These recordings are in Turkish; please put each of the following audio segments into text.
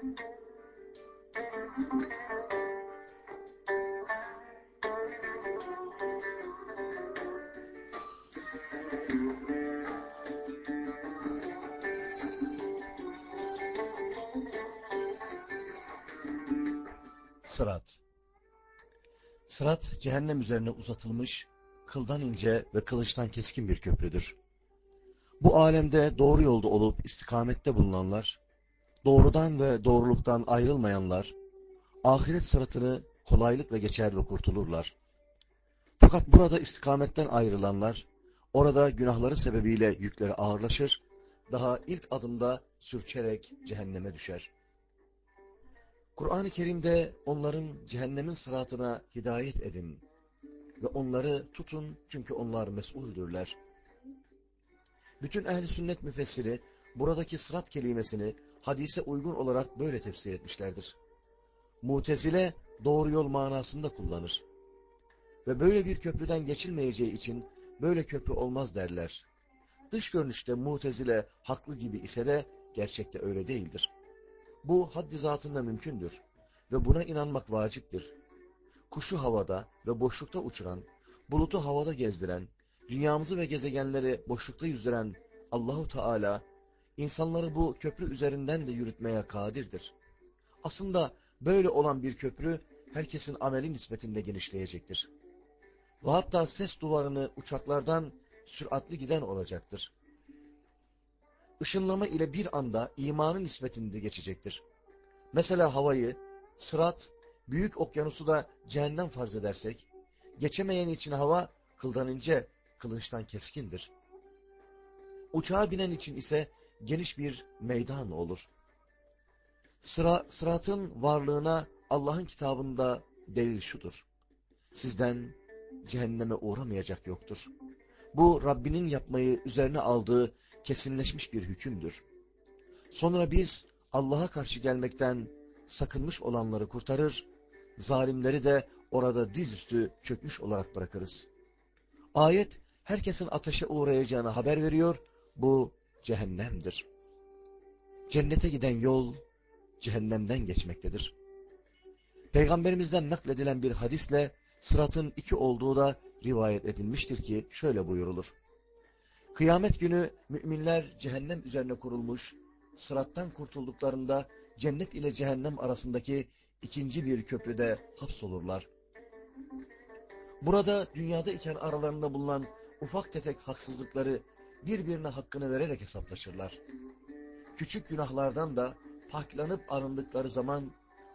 Sırat Sırat, cehennem üzerine uzatılmış, kıldan ince ve kılıçtan keskin bir köprüdür. Bu alemde doğru yolda olup istikamette bulunanlar, doğrudan ve doğruluktan ayrılmayanlar, ahiret sıratını kolaylıkla geçer ve kurtulurlar. Fakat burada istikametten ayrılanlar, orada günahları sebebiyle yükleri ağırlaşır, daha ilk adımda sürçerek cehenneme düşer. Kur'an-ı Kerim'de onların cehennemin sıratına hidayet edin ve onları tutun çünkü onlar mesuldürler. Bütün ehli sünnet müfessiri buradaki sırat kelimesini hadise uygun olarak böyle tefsir etmişlerdir. Mutezile doğru yol manasında kullanır. Ve böyle bir köprüden geçilmeyeceği için böyle köprü olmaz derler. Dış görünüşte mutezile haklı gibi ise de gerçekte öyle değildir. Bu haddi zatında mümkündür ve buna inanmak vaciptir. Kuşu havada ve boşlukta uçuran, bulutu havada gezdiren, dünyamızı ve gezegenleri boşlukta yüzdüren Allahu Teala, insanları bu köprü üzerinden de yürütmeye kadirdir. Aslında böyle olan bir köprü, herkesin ameli nispetinde genişleyecektir. Ve hatta ses duvarını uçaklardan süratli giden olacaktır. Işınlama ile bir anda imanın nispetinde geçecektir. Mesela havayı, sırat, büyük okyanusu da cehennem farz edersek, geçemeyen için hava kıldan ince, kılınçtan keskindir. Uçağa binen için ise geniş bir meydan olur. Sıra, sıratın varlığına Allah'ın kitabında delil şudur. Sizden cehenneme uğramayacak yoktur. Bu Rabbinin yapmayı üzerine aldığı kesinleşmiş bir hükümdür. Sonra biz Allah'a karşı gelmekten sakınmış olanları kurtarır, zalimleri de orada dizüstü çökmüş olarak bırakırız. Ayet herkesin ateşe uğrayacağını haber veriyor, bu cehennemdir. Cennete giden yol cehennemden geçmektedir. Peygamberimizden nakledilen bir hadisle sıratın iki olduğu da rivayet edilmiştir ki şöyle buyurulur. Kıyamet günü müminler cehennem üzerine kurulmuş, sırattan kurtulduklarında cennet ile cehennem arasındaki ikinci bir köprüde hapsolurlar. Burada dünyada iken aralarında bulunan ufak tefek haksızlıkları birbirine hakkını vererek hesaplaşırlar. Küçük günahlardan da paklanıp arındıkları zaman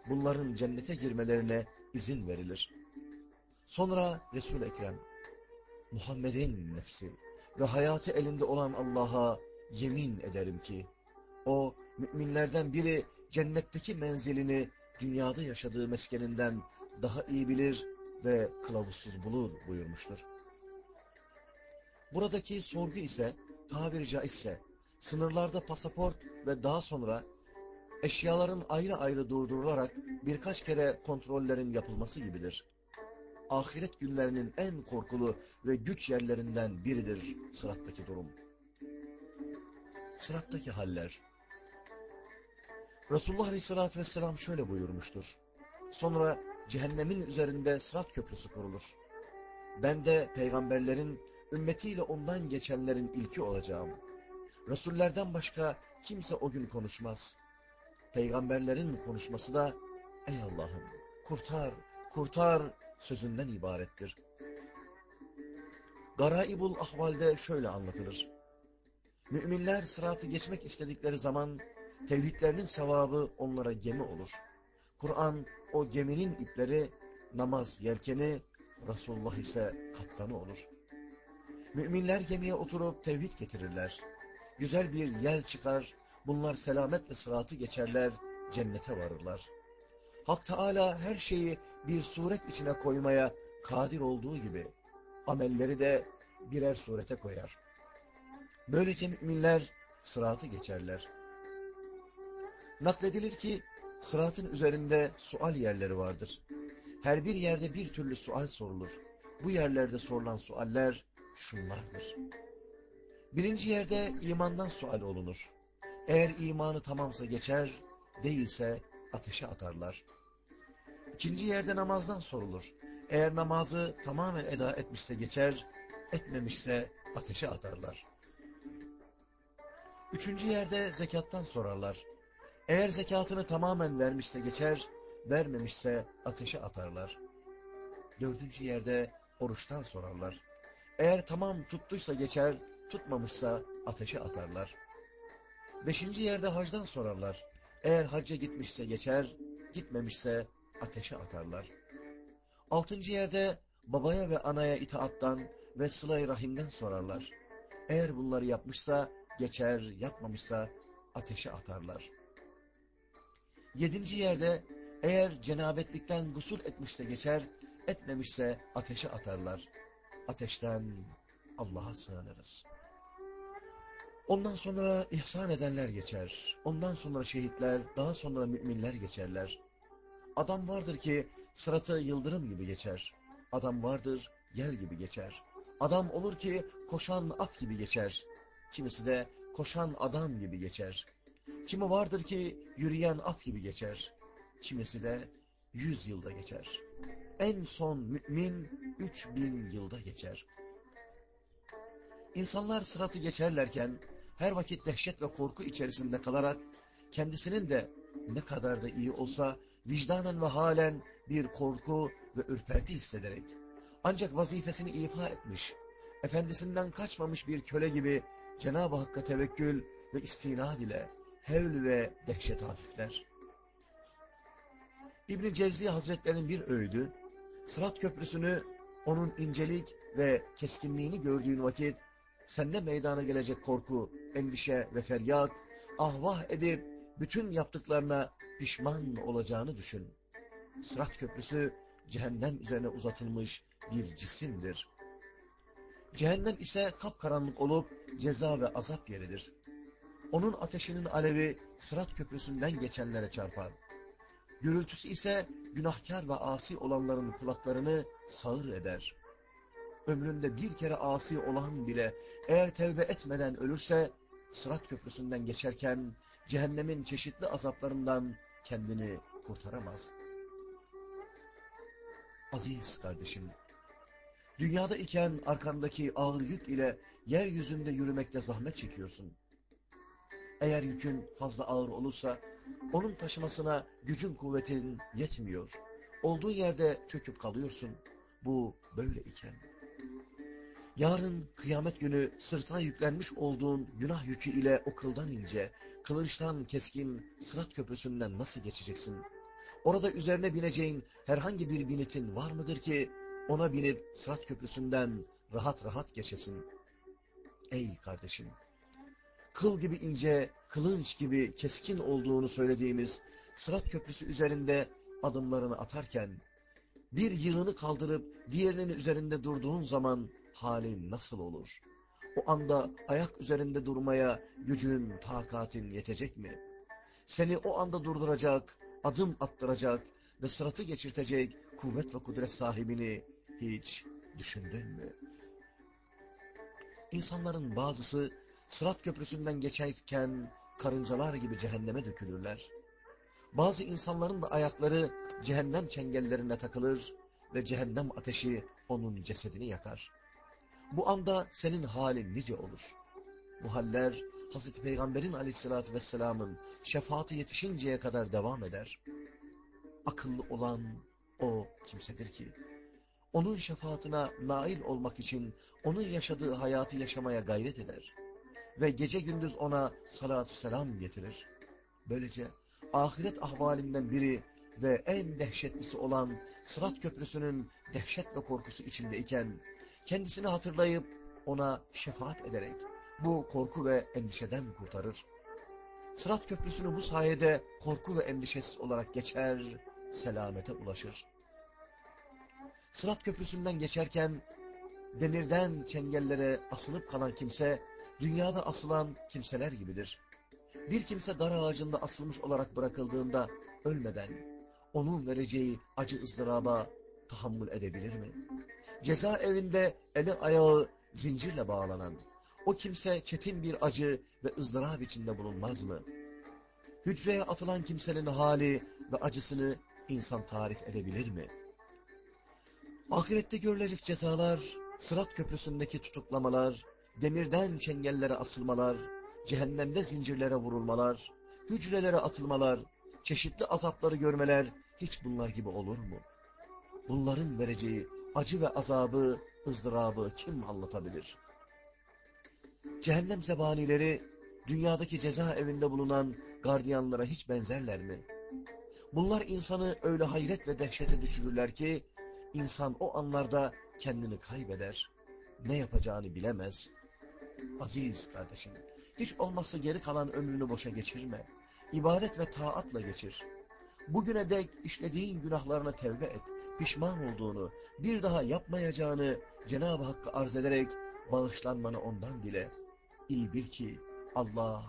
bunların cennete girmelerine izin verilir. Sonra Resul-i Ekrem, Muhammed'in nefsi ve hayatı elinde olan Allah'a yemin ederim ki, o müminlerden biri cennetteki menzilini dünyada yaşadığı meskeninden daha iyi bilir ve kılavuzsuz bulur buyurmuştur. Buradaki sorgu ise tabiri caizse sınırlarda pasaport ve daha sonra eşyaların ayrı ayrı durdurularak birkaç kere kontrollerin yapılması gibidir. Ahiret günlerinin en korkulu ve güç yerlerinden biridir sırattaki durum. Sırattaki haller. Resulullah Aleyhisselatü Vesselam şöyle buyurmuştur. Sonra cehennemin üzerinde sırat köprüsü kurulur. Ben de peygamberlerin ümmetiyle ondan geçenlerin ilki olacağım. Resullerden başka kimse o gün konuşmaz. Peygamberlerin konuşması da ey Allah'ım kurtar, kurtar sözünden ibarettir. Garaibul ahvalde şöyle anlatılır. Müminler sıratı geçmek istedikleri zaman tevhidlerinin sevabı onlara gemi olur. Kur'an o geminin ipleri, namaz yelkeni, Resulullah ise kaptanı olur. Müminler gemiye oturup tevhid getirirler. Güzel bir yel çıkar, bunlar selametle sıratı geçerler, cennete varırlar. Hak Teala her şeyi bir suret içine koymaya kadir olduğu gibi, amelleri de birer surete koyar. Böylece müminler sıratı geçerler. Nakledilir ki, sıratın üzerinde sual yerleri vardır. Her bir yerde bir türlü sual sorulur. Bu yerlerde sorulan sualler şunlardır. Birinci yerde imandan sual olunur. Eğer imanı tamamsa geçer, değilse ateşe atarlar. İkinci yerde namazdan sorulur. Eğer namazı tamamen eda etmişse geçer, etmemişse ateşe atarlar. Üçüncü yerde zekattan sorarlar. Eğer zekatını tamamen vermişse geçer, vermemişse ateşe atarlar. Dördüncü yerde oruçtan sorarlar. Eğer tamam tuttuysa geçer, tutmamışsa ateşe atarlar. Beşinci yerde hacdan sorarlar. Eğer hacca gitmişse geçer, gitmemişse ateşe atarlar. Altıncı yerde babaya ve anaya itaattan ve sıla rahimden sorarlar. Eğer bunları yapmışsa geçer, yapmamışsa ateşe atarlar. Yedinci yerde eğer cenabetlikten gusül etmişse geçer, etmemişse ateşe atarlar. Ateşten Allah'a sığınırız. Ondan sonra ihsan edenler geçer. Ondan sonra şehitler, daha sonra müminler geçerler. Adam vardır ki sıratı yıldırım gibi geçer. Adam vardır yel gibi geçer. Adam olur ki koşan at gibi geçer. Kimisi de koşan adam gibi geçer. Kimi vardır ki yürüyen at gibi geçer. Kimisi de yüz yılda geçer. En son mümin üç bin yılda geçer. İnsanlar sıratı geçerlerken her vakit dehşet ve korku içerisinde kalarak kendisinin de ne kadar da iyi olsa vicdanen ve halen bir korku ve ürperti hissederek ancak vazifesini ifa etmiş, efendisinden kaçmamış bir köle gibi Cenab-ı Hakk'a tevekkül ve istinad ile hevl ve dehşet hafifler. İbn-i Cevzi Hazretlerinin bir öğüdü, Sırat Köprüsü'nü onun incelik ve keskinliğini gördüğün vakit sende meydana gelecek korku, endişe ve feryat, ahvah edip bütün yaptıklarına pişman olacağını düşün. Sırat Köprüsü cehennem üzerine uzatılmış bir cisimdir. Cehennem ise kapkaranlık olup ceza ve azap yeridir. Onun ateşinin alevi Sırat Köprüsü'nden geçenlere çarpar. Gürültüsü ise günahkar ve asi olanların kulaklarını sağır eder. Ömründe bir kere asi olan bile eğer tevbe etmeden ölürse Sırat Köprüsü'nden geçerken cehennemin çeşitli azaplarından kendini kurtaramaz. Aziz kardeşim, dünyada iken arkandaki ağır yük ile yeryüzünde yürümekte zahmet çekiyorsun. Eğer yükün fazla ağır olursa, onun taşımasına gücün kuvvetin yetmiyor. Olduğun yerde çöküp kalıyorsun. Bu böyle iken. Yarın kıyamet günü sırtına yüklenmiş olduğun günah yükü ile o ince, kılıçtan keskin sırat köprüsünden nasıl geçeceksin? Orada üzerine bineceğin herhangi bir binetin var mıdır ki ona binip sırat köprüsünden rahat rahat geçesin? Ey kardeşim! Kıl gibi ince, kılınç gibi keskin olduğunu söylediğimiz sırat köprüsü üzerinde adımlarını atarken, bir yığını kaldırıp diğerinin üzerinde durduğun zaman halin nasıl olur? O anda ayak üzerinde durmaya gücün, takatin yetecek mi? Seni o anda durduracak, adım attıracak ve sıratı geçirtecek kuvvet ve kudret sahibini hiç düşündün mü? İnsanların bazısı sırat köprüsünden geçerken karıncalar gibi cehenneme dökülürler. Bazı insanların da ayakları cehennem çengellerine takılır ve cehennem ateşi onun cesedini yakar. Bu anda senin halin nice olur. Bu haller Hazreti Peygamber'in aleyhissalatü vesselamın şefaati yetişinceye kadar devam eder. Akıllı olan o kimsedir ki, onun şefaatine nail olmak için onun yaşadığı hayatı yaşamaya gayret eder. Ve gece gündüz ona salatü selam getirir. Böylece ahiret ahvalinden biri ve en dehşetlisi olan Sırat Köprüsü'nün dehşet ve korkusu içindeyken, kendisini hatırlayıp ona şefaat ederek bu korku ve endişeden kurtarır. Sırat Köprüsü'nü bu sayede korku ve endişesiz olarak geçer, selamete ulaşır. Sırat Köprüsü'nden geçerken demirden çengellere asılıp kalan kimse, dünyada asılan kimseler gibidir. Bir kimse dar ağacında asılmış olarak bırakıldığında ölmeden, onun vereceği acı ızdıraba tahammül edebilir mi? Ceza evinde eli ayağı zincirle bağlanan, o kimse çetin bir acı ve ızdırap içinde bulunmaz mı? Hücreye atılan kimsenin hali ve acısını insan tarif edebilir mi? Ahirette görülecek cezalar, Sırat Köprüsü'ndeki tutuklamalar, demirden çengellere asılmalar, cehennemde zincirlere vurulmalar, hücrelere atılmalar, çeşitli azapları görmeler hiç bunlar gibi olur mu? Bunların vereceği acı ve azabı, ızdırabı kim anlatabilir? Cehennem zebanileri dünyadaki ceza evinde bulunan gardiyanlara hiç benzerler mi? Bunlar insanı öyle hayret ve dehşete düşürürler ki, insan o anlarda kendini kaybeder, ne yapacağını bilemez. Aziz kardeşim, hiç olmazsa geri kalan ömrünü boşa geçirme. İbadet ve taatla geçir. Bugüne dek işlediğin günahlarına tevbe et, pişman olduğunu, bir daha yapmayacağını Cenab-ı Hakk'a arz ederek bağışlanmanı ondan dile. İyi bil ki Allah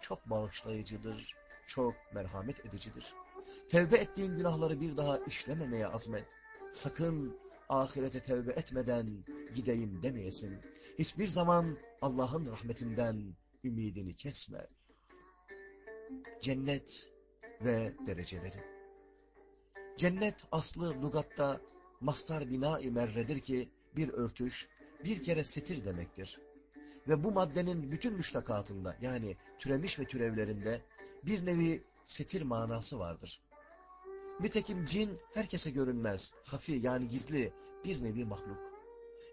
çok bağışlayıcıdır, çok merhamet edicidir. Tevbe ettiğin günahları bir daha işlememeye azmet. Sakın ahirete tevbe etmeden gideyim demeyesin. Hiçbir zaman Allah'ın rahmetinden ümidini kesme. Cennet ve dereceleri. Cennet aslı lugatta mastar bina-i merredir ki bir örtüş, bir kere setir demektir. Ve bu maddenin bütün müştakatında yani türemiş ve türevlerinde bir nevi setir manası vardır. Nitekim cin herkese görünmez, hafi yani gizli bir nevi mahluk.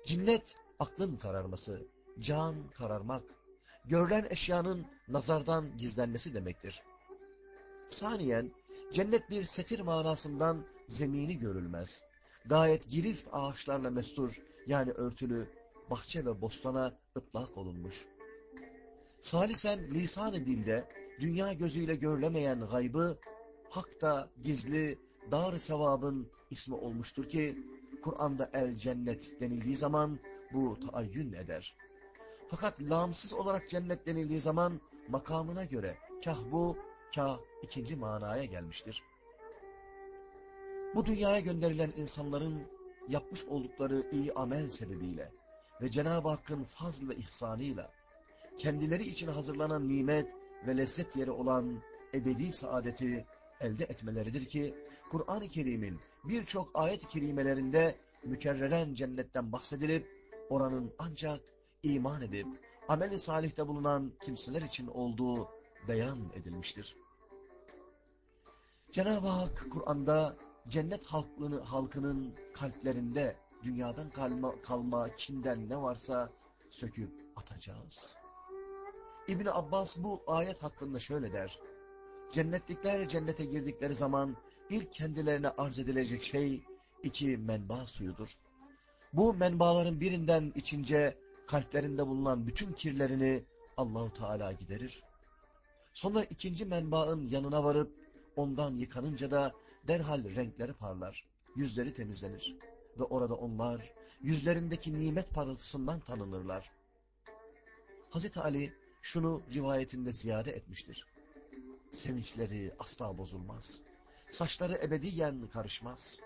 Cinnet aklın kararması, can kararmak, görülen eşyanın nazardan gizlenmesi demektir. Saniyen, cennet bir setir manasından zemini görülmez. Gayet girift ağaçlarla mestur yani örtülü bahçe ve bostana ıtlak olunmuş. Salisen lisan-ı dilde dünya gözüyle görülemeyen gaybı hakta gizli dar sevabın ismi olmuştur ki Kur'an'da el cennet denildiği zaman bu taayyün eder. Fakat lamsız olarak cennet denildiği zaman makamına göre kah bu kah ikinci manaya gelmiştir. Bu dünyaya gönderilen insanların yapmış oldukları iyi amel sebebiyle ve Cenab-ı Hakk'ın fazl ve ihsanıyla kendileri için hazırlanan nimet ve lezzet yeri olan ebedi saadeti elde etmeleridir ki Kur'an-ı Kerim'in birçok ayet-i kerimelerinde mükerreren cennetten bahsedilip oranın ancak iman edip ameli salihte bulunan kimseler için olduğu beyan edilmiştir. Cenab-ı Hak Kur'an'da cennet halkını, halkının kalplerinde dünyadan kalma, kalma kinden ne varsa söküp atacağız. İbni Abbas bu ayet hakkında şöyle der. Cennetlikler cennete girdikleri zaman ilk kendilerine arz edilecek şey iki menba suyudur. Bu menbaların birinden içince kalplerinde bulunan bütün kirlerini Allahu Teala giderir. Sonra ikinci menbaın yanına varıp ondan yıkanınca da derhal renkleri parlar, yüzleri temizlenir ve orada onlar yüzlerindeki nimet parıltısından tanınırlar. Hazreti Ali şunu rivayetinde ziyade etmiştir. Sevinçleri asla bozulmaz. Saçları ebediyen karışmaz.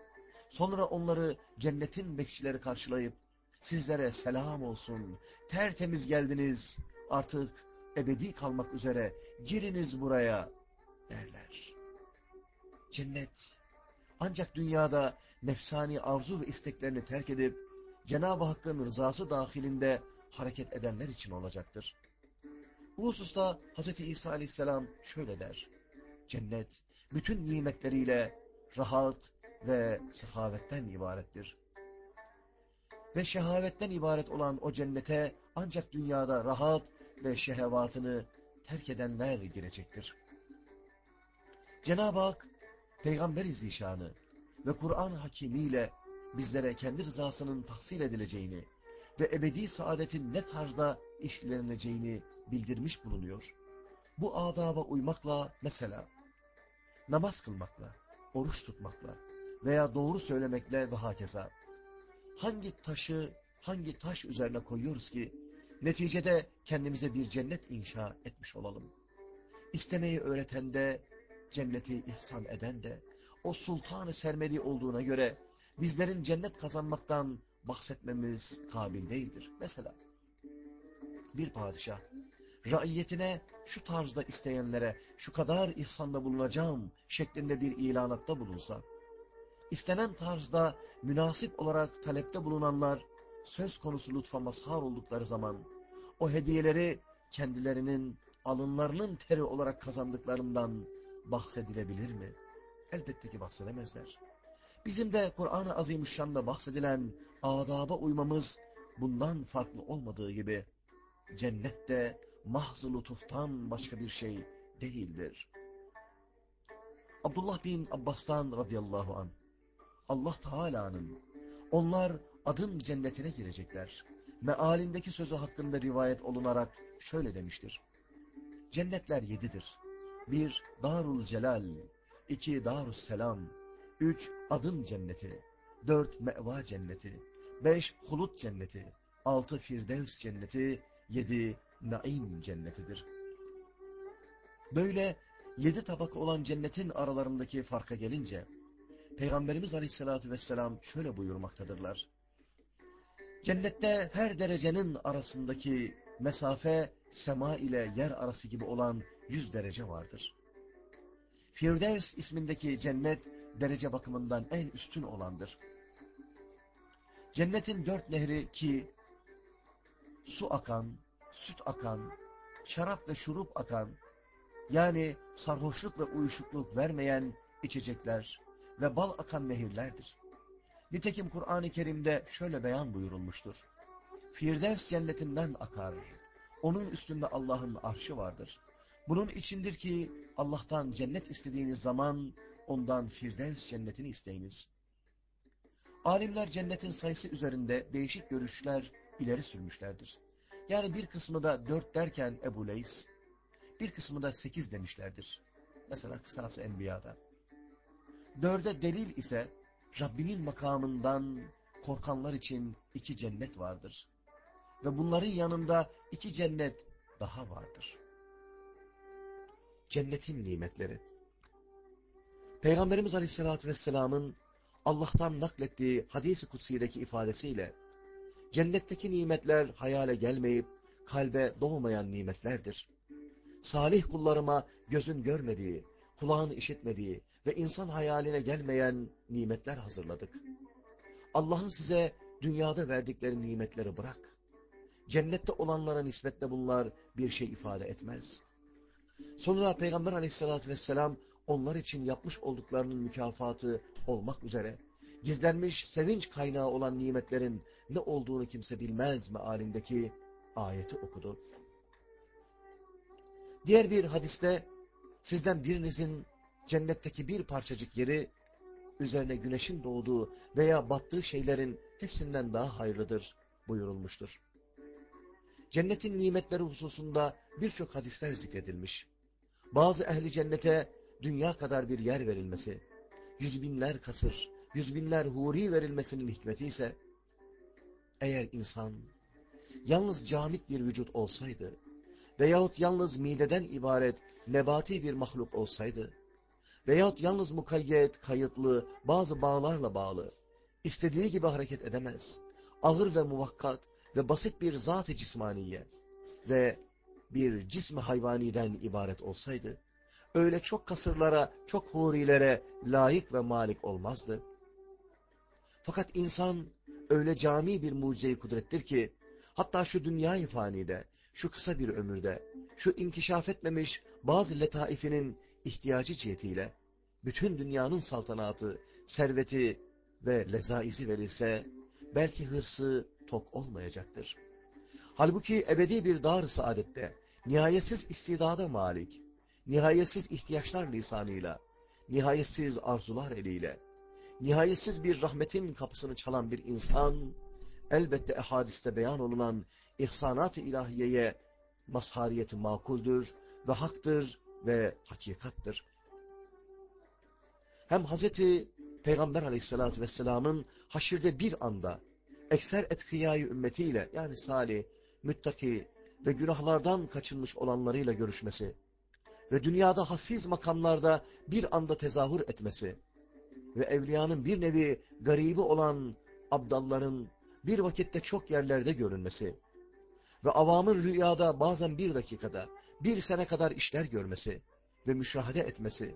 Sonra onları cennetin bekçileri karşılayıp sizlere selam olsun, tertemiz geldiniz, artık ebedi kalmak üzere giriniz buraya derler. Cennet ancak dünyada nefsani arzu ve isteklerini terk edip Cenab-ı Hakk'ın rızası dahilinde hareket edenler için olacaktır. Bu hususta Hz. İsa aleyhisselam şöyle der. Cennet bütün nimetleriyle rahat ve sehavetten ibarettir. Ve şehavetten ibaret olan o cennete ancak dünyada rahat ve şehevatını terk edenler girecektir. Cenab-ı Hak Peygamber-i Zişanı ve Kur'an hakimiyle bizlere kendi rızasının tahsil edileceğini ve ebedi saadetin ne tarzda işleneceğini bildirmiş bulunuyor. Bu adaba uymakla mesela namaz kılmakla, oruç tutmakla veya doğru söylemekle ve hakeza hangi taşı hangi taş üzerine koyuyoruz ki neticede kendimize bir cennet inşa etmiş olalım. İstemeyi öğreten de cenneti ihsan eden de o sultanı sermedi olduğuna göre bizlerin cennet kazanmaktan bahsetmemiz kabil değildir. Mesela bir padişah raiyetine şu tarzda isteyenlere şu kadar ihsanda bulunacağım şeklinde bir ilanatta bulunsa, istenen tarzda münasip olarak talepte bulunanlar söz konusu lütfa mazhar oldukları zaman o hediyeleri kendilerinin alınlarının teri olarak kazandıklarından bahsedilebilir mi? Elbette ki bahsedemezler. Bizim de Kur'an-ı Azimüşşan'da bahsedilen adaba uymamız bundan farklı olmadığı gibi cennette mahz lütuftan başka bir şey değildir. Abdullah bin Abbas'tan radıyallahu an Allah Teala'nın onlar adın cennetine girecekler. Mealindeki sözü hakkında rivayet olunarak şöyle demiştir. Cennetler yedidir. Bir, Darul Celal. iki Darus Selam. Üç, Adın Cenneti. Dört, Meva Cenneti. Beş, Hulut Cenneti. Altı, Firdevs Cenneti. Yedi, Naim Cennetidir. Böyle yedi tabak olan cennetin aralarındaki farka gelince, Peygamberimiz Aleyhisselatü Vesselam şöyle buyurmaktadırlar. Cennette her derecenin arasındaki mesafe sema ile yer arası gibi olan yüz derece vardır. Firdevs ismindeki cennet derece bakımından en üstün olandır. Cennetin dört nehri ki su akan, süt akan, şarap ve şurup akan, yani sarhoşluk ve uyuşukluk vermeyen içecekler ve bal akan nehirlerdir. Nitekim Kur'an-ı Kerim'de şöyle beyan buyurulmuştur. Firdevs cennetinden akar. Onun üstünde Allah'ın arşı vardır. Bunun içindir ki Allah'tan cennet istediğiniz zaman ondan Firdevs cennetini isteyiniz. Alimler cennetin sayısı üzerinde değişik görüşler ileri sürmüşlerdir. Yani bir kısmı da dört derken Ebu Leys, bir kısmı da sekiz demişlerdir. Mesela kısası Enbiya'da. Dörde delil ise Rabbinin makamından korkanlar için iki cennet vardır. Ve bunların yanında iki cennet daha vardır. Cennetin nimetleri. Peygamberimiz Aleyhisselatü Vesselam'ın Allah'tan naklettiği hadis-i kutsiydeki ifadesiyle cennetteki nimetler hayale gelmeyip kalbe doğmayan nimetlerdir. Salih kullarıma gözün görmediği, kulağın işitmediği ve insan hayaline gelmeyen nimetler hazırladık. Allah'ın size dünyada verdikleri nimetleri bırak. Cennette olanlara nispetle bunlar bir şey ifade etmez. Sonra Peygamber aleyhissalatü vesselam onlar için yapmış olduklarının mükafatı olmak üzere gizlenmiş sevinç kaynağı olan nimetlerin ne olduğunu kimse bilmez mealindeki ayeti okudu. Diğer bir hadiste sizden birinizin cennetteki bir parçacık yeri üzerine güneşin doğduğu veya battığı şeylerin hepsinden daha hayırlıdır buyurulmuştur. Cennetin nimetleri hususunda birçok hadisler zikredilmiş. Bazı ehli cennete dünya kadar bir yer verilmesi, yüz binler kasır, yüz binler huri verilmesinin hikmeti ise, eğer insan yalnız camit bir vücut olsaydı veyahut yalnız mideden ibaret nebati bir mahluk olsaydı veyahut yalnız mukayyet, kayıtlı, bazı bağlarla bağlı, istediği gibi hareket edemez, ağır ve muvakkat ve basit bir zat-ı cismaniye ve bir cismi hayvaniden ibaret olsaydı, öyle çok kasırlara, çok hurilere layık ve malik olmazdı. Fakat insan öyle cami bir mucize kudrettir ki, hatta şu dünya fanide, şu kısa bir ömürde, şu inkişaf etmemiş bazı letaifinin ihtiyacı cihetiyle, bütün dünyanın saltanatı, serveti ve lezaizi verilse, belki hırsı tok olmayacaktır. Halbuki ebedi bir dar saadette, nihayetsiz istidada malik, nihayetsiz ihtiyaçlar lisanıyla, nihayetsiz arzular eliyle, nihayetsiz bir rahmetin kapısını çalan bir insan, elbette ehadiste beyan olunan ihsanat-ı ilahiyeye mazhariyeti makuldür ve haktır ve hakikattır. Hem Hazreti Peygamber aleyhissalatü vesselamın haşirde bir anda ekser etkıyayı ümmetiyle yani salih, müttaki ve günahlardan kaçınmış olanlarıyla görüşmesi ve dünyada hassiz makamlarda bir anda tezahür etmesi ve evliyanın bir nevi garibi olan abdalların bir vakitte çok yerlerde görünmesi ve avamın rüyada bazen bir dakikada, bir sene kadar işler görmesi ve müşahede etmesi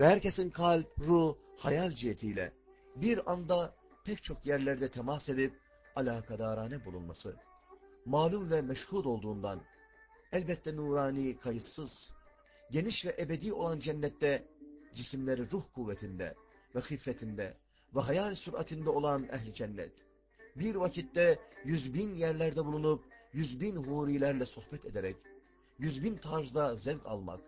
ve herkesin kalp, ruh, hayal cihetiyle bir anda pek çok yerlerde temas edip alakadarane bulunması, malum ve meşhud olduğundan, elbette nurani, kayıtsız, geniş ve ebedi olan cennette cisimleri ruh kuvvetinde ve hiffetinde ve hayal süratinde olan ehli cennet, bir vakitte yüz bin yerlerde bulunup yüz bin hurilerle sohbet ederek, yüz bin tarzda zevk almak,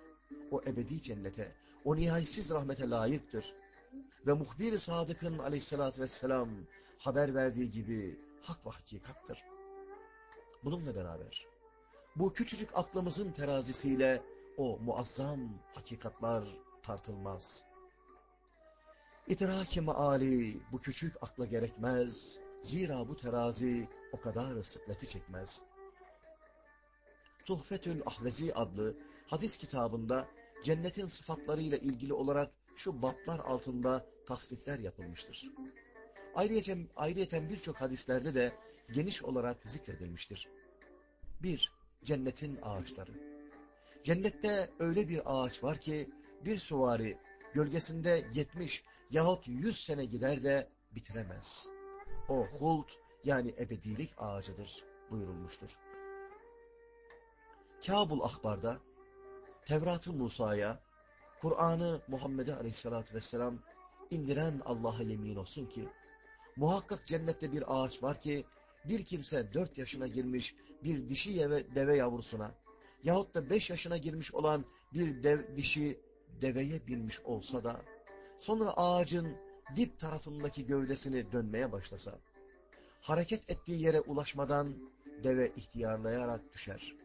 o ebedi cennete, o nihayetsiz rahmete layıktır. Ve muhbir-i sadıkın aleyhissalatü vesselam haber verdiği gibi hak ve hakikattır. Bununla beraber bu küçücük aklımızın terazisiyle o muazzam hakikatlar tartılmaz. İdrak-ı maali bu küçük akla gerekmez. Zira bu terazi o kadar sıkleti çekmez. Tuhfetül Ahvezi adlı hadis kitabında cennetin sıfatlarıyla ilgili olarak şu baplar altında tasdikler yapılmıştır. Ayrıca, ayrıyeten birçok hadislerde de geniş olarak zikredilmiştir. 1. Cennetin ağaçları. Cennette öyle bir ağaç var ki bir suvari gölgesinde 70 yahut 100 sene gider de bitiremez. O hult yani ebedilik ağacıdır buyurulmuştur. Kabul Akbar'da Tevrat-ı Musa'ya, Kur'an'ı Muhammed'e aleyhissalatü vesselam indiren Allah'a yemin olsun ki, muhakkak cennette bir ağaç var ki, bir kimse dört yaşına girmiş bir dişi deve yavrusuna, yahut da beş yaşına girmiş olan bir dev, dişi deveye binmiş olsa da, sonra ağacın dip tarafındaki gövdesini dönmeye başlasa, hareket ettiği yere ulaşmadan deve ihtiyarlayarak düşer.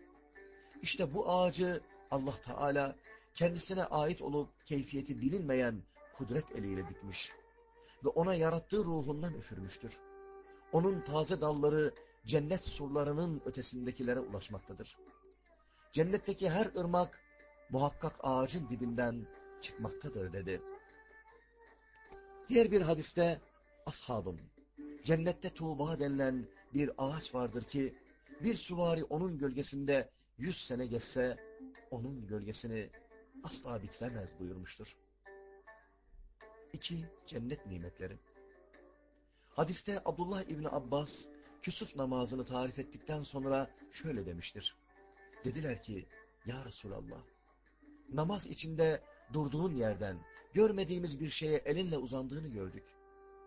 İşte bu ağacı Allah Teala kendisine ait olup keyfiyeti bilinmeyen kudret eliyle dikmiş ve ona yarattığı ruhundan üfürmüştür. Onun taze dalları cennet surlarının ötesindekilere ulaşmaktadır. Cennetteki her ırmak muhakkak ağacın dibinden çıkmaktadır dedi. Diğer bir hadiste ashabım, cennette Tuğba denilen bir ağaç vardır ki bir süvari onun gölgesinde yüz sene geçse onun gölgesini asla bitiremez buyurmuştur. İki, cennet nimetleri. Hadiste Abdullah İbni Abbas, küsuf namazını tarif ettikten sonra şöyle demiştir. Dediler ki, Ya Resulallah, namaz içinde durduğun yerden görmediğimiz bir şeye elinle uzandığını gördük.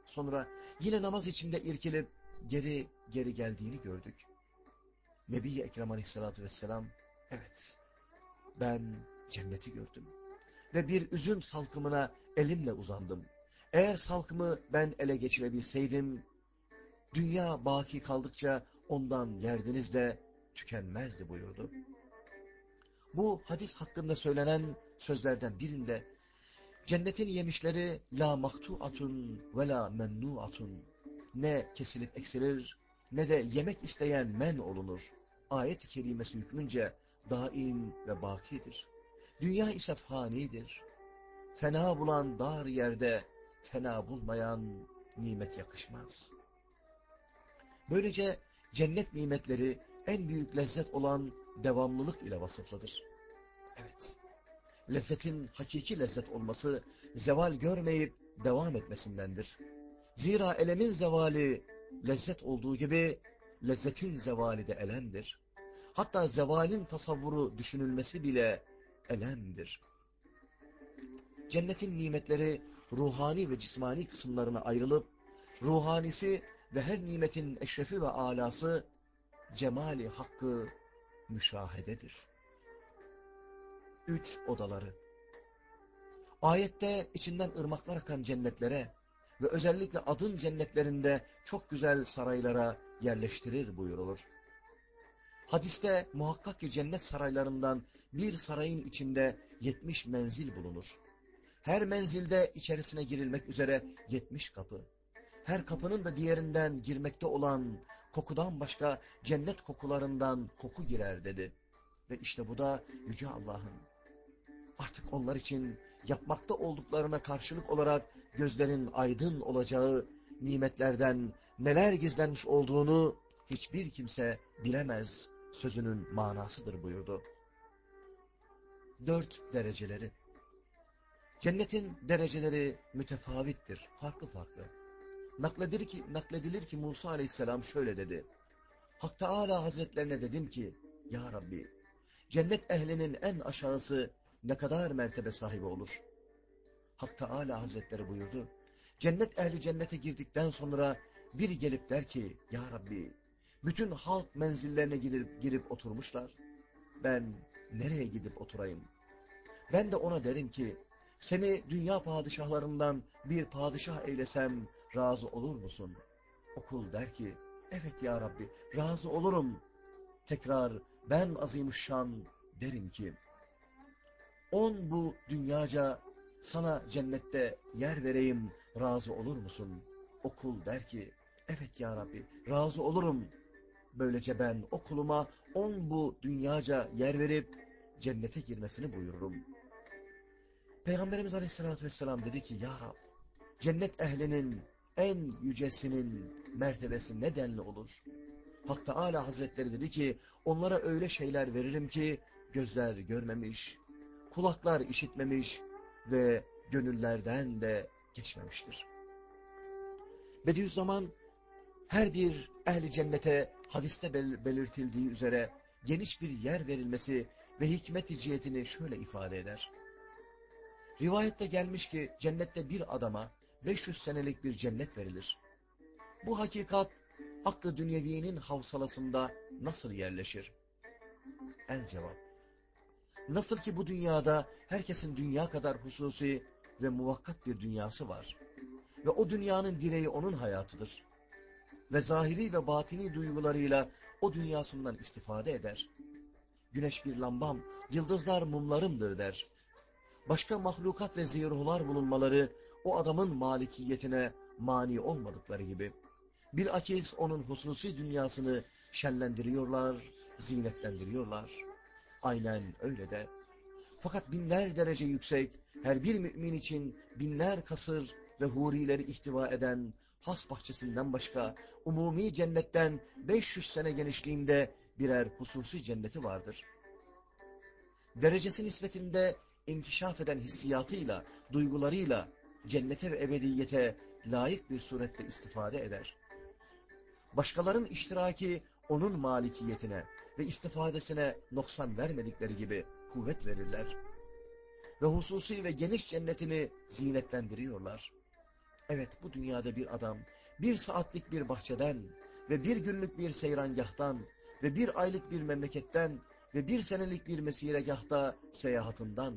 Sonra yine namaz içinde irkilip geri geri geldiğini gördük. Nebi Ekrem Aleyhisselatü Vesselam, evet ben cenneti gördüm ve bir üzüm salkımına elimle uzandım. Eğer salkımı ben ele geçirebilseydim, dünya baki kaldıkça ondan yerdiniz de tükenmezdi buyurdu. Bu hadis hakkında söylenen sözlerden birinde cennetin yemişleri la maktuatun ve la memnuatun ne kesilip eksilir ne de yemek isteyen men olunur. Ayet-i kerimesi hükmünce daim ve bakidir. Dünya ise fanidir. Fena bulan dar yerde fena bulmayan nimet yakışmaz. Böylece cennet nimetleri en büyük lezzet olan devamlılık ile vasıflıdır. Evet, lezzetin hakiki lezzet olması zeval görmeyip devam etmesindendir. Zira elemin zevali lezzet olduğu gibi lezzetin zevali de elemdir. Hatta zevalin tasavvuru düşünülmesi bile elemdir. Cennetin nimetleri ruhani ve cismani kısımlarına ayrılıp, ruhanisi ve her nimetin eşrefi ve alası cemali hakkı müşahededir. Üç odaları Ayette içinden ırmaklar akan cennetlere ve özellikle adın cennetlerinde çok güzel saraylara yerleştirir buyurulur. Hadiste muhakkak ki cennet saraylarından bir sarayın içinde yetmiş menzil bulunur. Her menzilde içerisine girilmek üzere yetmiş kapı. Her kapının da diğerinden girmekte olan kokudan başka cennet kokularından koku girer dedi. Ve işte bu da Yüce Allah'ın. Artık onlar için yapmakta olduklarına karşılık olarak gözlerin aydın olacağı nimetlerden neler gizlenmiş olduğunu hiçbir kimse bilemez sözünün manasıdır buyurdu. Dört dereceleri. Cennetin dereceleri mütefavittir, farklı farklı. Nakledilir ki, nakledilir ki Musa aleyhisselam şöyle dedi. Hak Teala hazretlerine dedim ki, Ya Rabbi, cennet ehlinin en aşağısı ne kadar mertebe sahibi olur? Hak Teala hazretleri buyurdu. Cennet ehli cennete girdikten sonra biri gelip der ki, Ya Rabbi, bütün halk menzillerine girip, girip oturmuşlar. Ben nereye gidip oturayım? Ben de ona derim ki, seni dünya padişahlarından bir padişah eylesem razı olur musun? Okul der ki, evet ya Rabbi razı olurum. Tekrar ben azimuşşan derim ki, on bu dünyaca sana cennette yer vereyim razı olur musun? Okul der ki, evet ya Rabbi razı olurum. Böylece ben okuluma on bu dünyaca yer verip cennete girmesini buyururum. Peygamberimiz Aleyhisselatü Vesselam dedi ki, Ya Rab, cennet ehlinin en yücesinin mertebesi ne denli olur? Hak Teala Hazretleri dedi ki, onlara öyle şeyler veririm ki, gözler görmemiş, kulaklar işitmemiş ve gönüllerden de geçmemiştir. Bediüzzaman, her bir ehli cennete hadiste belirtildiği üzere geniş bir yer verilmesi ve hikmet-i cihetini şöyle ifade eder. Rivayette gelmiş ki cennette bir adama 500 senelik bir cennet verilir. Bu hakikat aklı dünyevinin havsalasında nasıl yerleşir? El cevap. Nasıl ki bu dünyada herkesin dünya kadar hususi ve muvakkat bir dünyası var. Ve o dünyanın direği onun hayatıdır. Ve zahiri ve batini duygularıyla o dünyasından istifade eder. Güneş bir lambam, yıldızlar mumlarımdır der başka mahlukat ve ziyruhlar bulunmaları o adamın malikiyetine mani olmadıkları gibi. Bilakis onun hususi dünyasını şenlendiriyorlar, zinetlendiriyorlar. Aynen öyle de. Fakat binler derece yüksek, her bir mümin için binler kasır ve hurileri ihtiva eden has bahçesinden başka umumi cennetten 500 sene genişliğinde birer hususi cenneti vardır. Derecesi nispetinde inkişaf eden hissiyatıyla, duygularıyla cennete ve ebediyete layık bir surette istifade eder. Başkaların iştiraki onun malikiyetine ve istifadesine noksan vermedikleri gibi kuvvet verirler. Ve hususi ve geniş cennetini zinetlendiriyorlar. Evet bu dünyada bir adam bir saatlik bir bahçeden ve bir günlük bir seyrangahtan ve bir aylık bir memleketten ve bir senelik bir mesiregahta seyahatından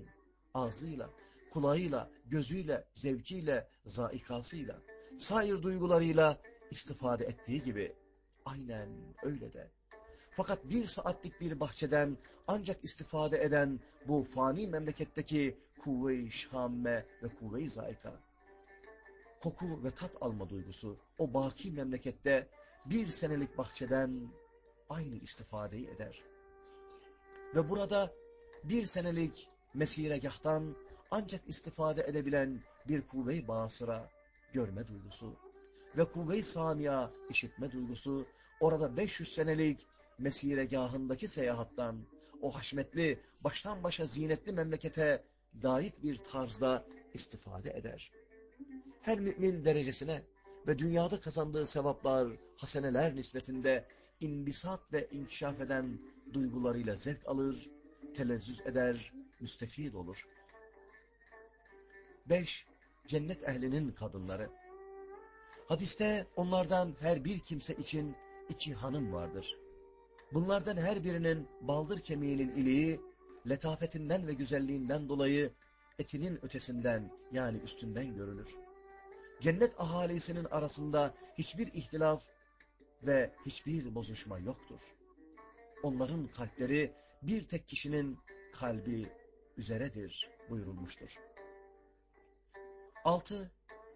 ağzıyla, kulağıyla, gözüyle, zevkiyle, zaikasıyla, sair duygularıyla istifade ettiği gibi aynen öyle de. Fakat bir saatlik bir bahçeden ancak istifade eden bu fani memleketteki kuvve-i şamme ve kuvve-i zaika, koku ve tat alma duygusu o baki memlekette bir senelik bahçeden aynı istifadeyi eder. Ve burada bir senelik mesiregahtan ancak istifade edebilen bir kuvve-i basıra görme duygusu ve kuvve-i samiya işitme duygusu orada 500 senelik mesiregahındaki seyahattan o haşmetli, baştan başa zinetli memlekete layık bir tarzda istifade eder. Her mümin derecesine ve dünyada kazandığı sevaplar, haseneler nispetinde inbisat ve inkişaf eden duygularıyla zevk alır, telezzüz eder, müstefid olur. 5. Cennet ehlinin kadınları. Hadiste onlardan her bir kimse için iki hanım vardır. Bunlardan her birinin baldır kemiğinin iliği, letafetinden ve güzelliğinden dolayı etinin ötesinden yani üstünden görülür. Cennet ahalisinin arasında hiçbir ihtilaf ve hiçbir bozuşma yoktur. Onların kalpleri bir tek kişinin kalbi üzeredir buyurulmuştur. 6.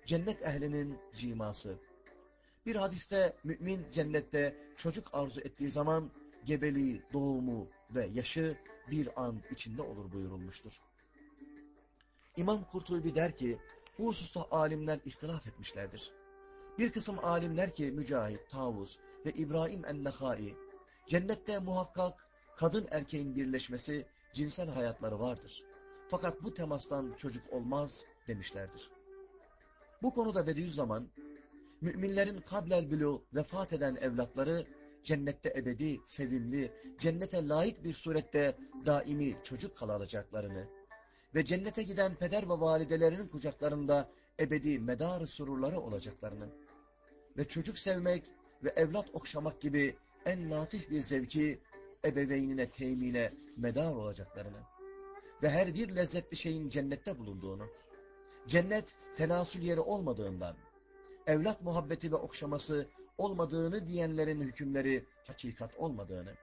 Cennet ehlinin ciması. Bir hadiste mümin cennette çocuk arzu ettiği zaman gebeliği, doğumu ve yaşı bir an içinde olur buyurulmuştur. İmam Kurtubi der ki, bu hususta alimler ihtilaf etmişlerdir. Bir kısım alimler ki Mücahit, Tavus ve İbrahim en-Nehai, cennette muhakkak kadın erkeğin birleşmesi, cinsel hayatları vardır. Fakat bu temastan çocuk olmaz demişlerdir. Bu konuda Bediüzzaman, müminlerin kablel bülü vefat eden evlatları cennette ebedi, sevimli, cennete layık bir surette daimi çocuk kalacaklarını ve cennete giden peder ve validelerinin kucaklarında ebedi medar sururları olacaklarını ve çocuk sevmek ve evlat okşamak gibi en latif bir zevki ebeveynine temine medar olacaklarını ve her bir lezzetli şeyin cennette bulunduğunu, cennet tenasül yeri olmadığından, evlat muhabbeti ve okşaması olmadığını diyenlerin hükümleri hakikat olmadığını.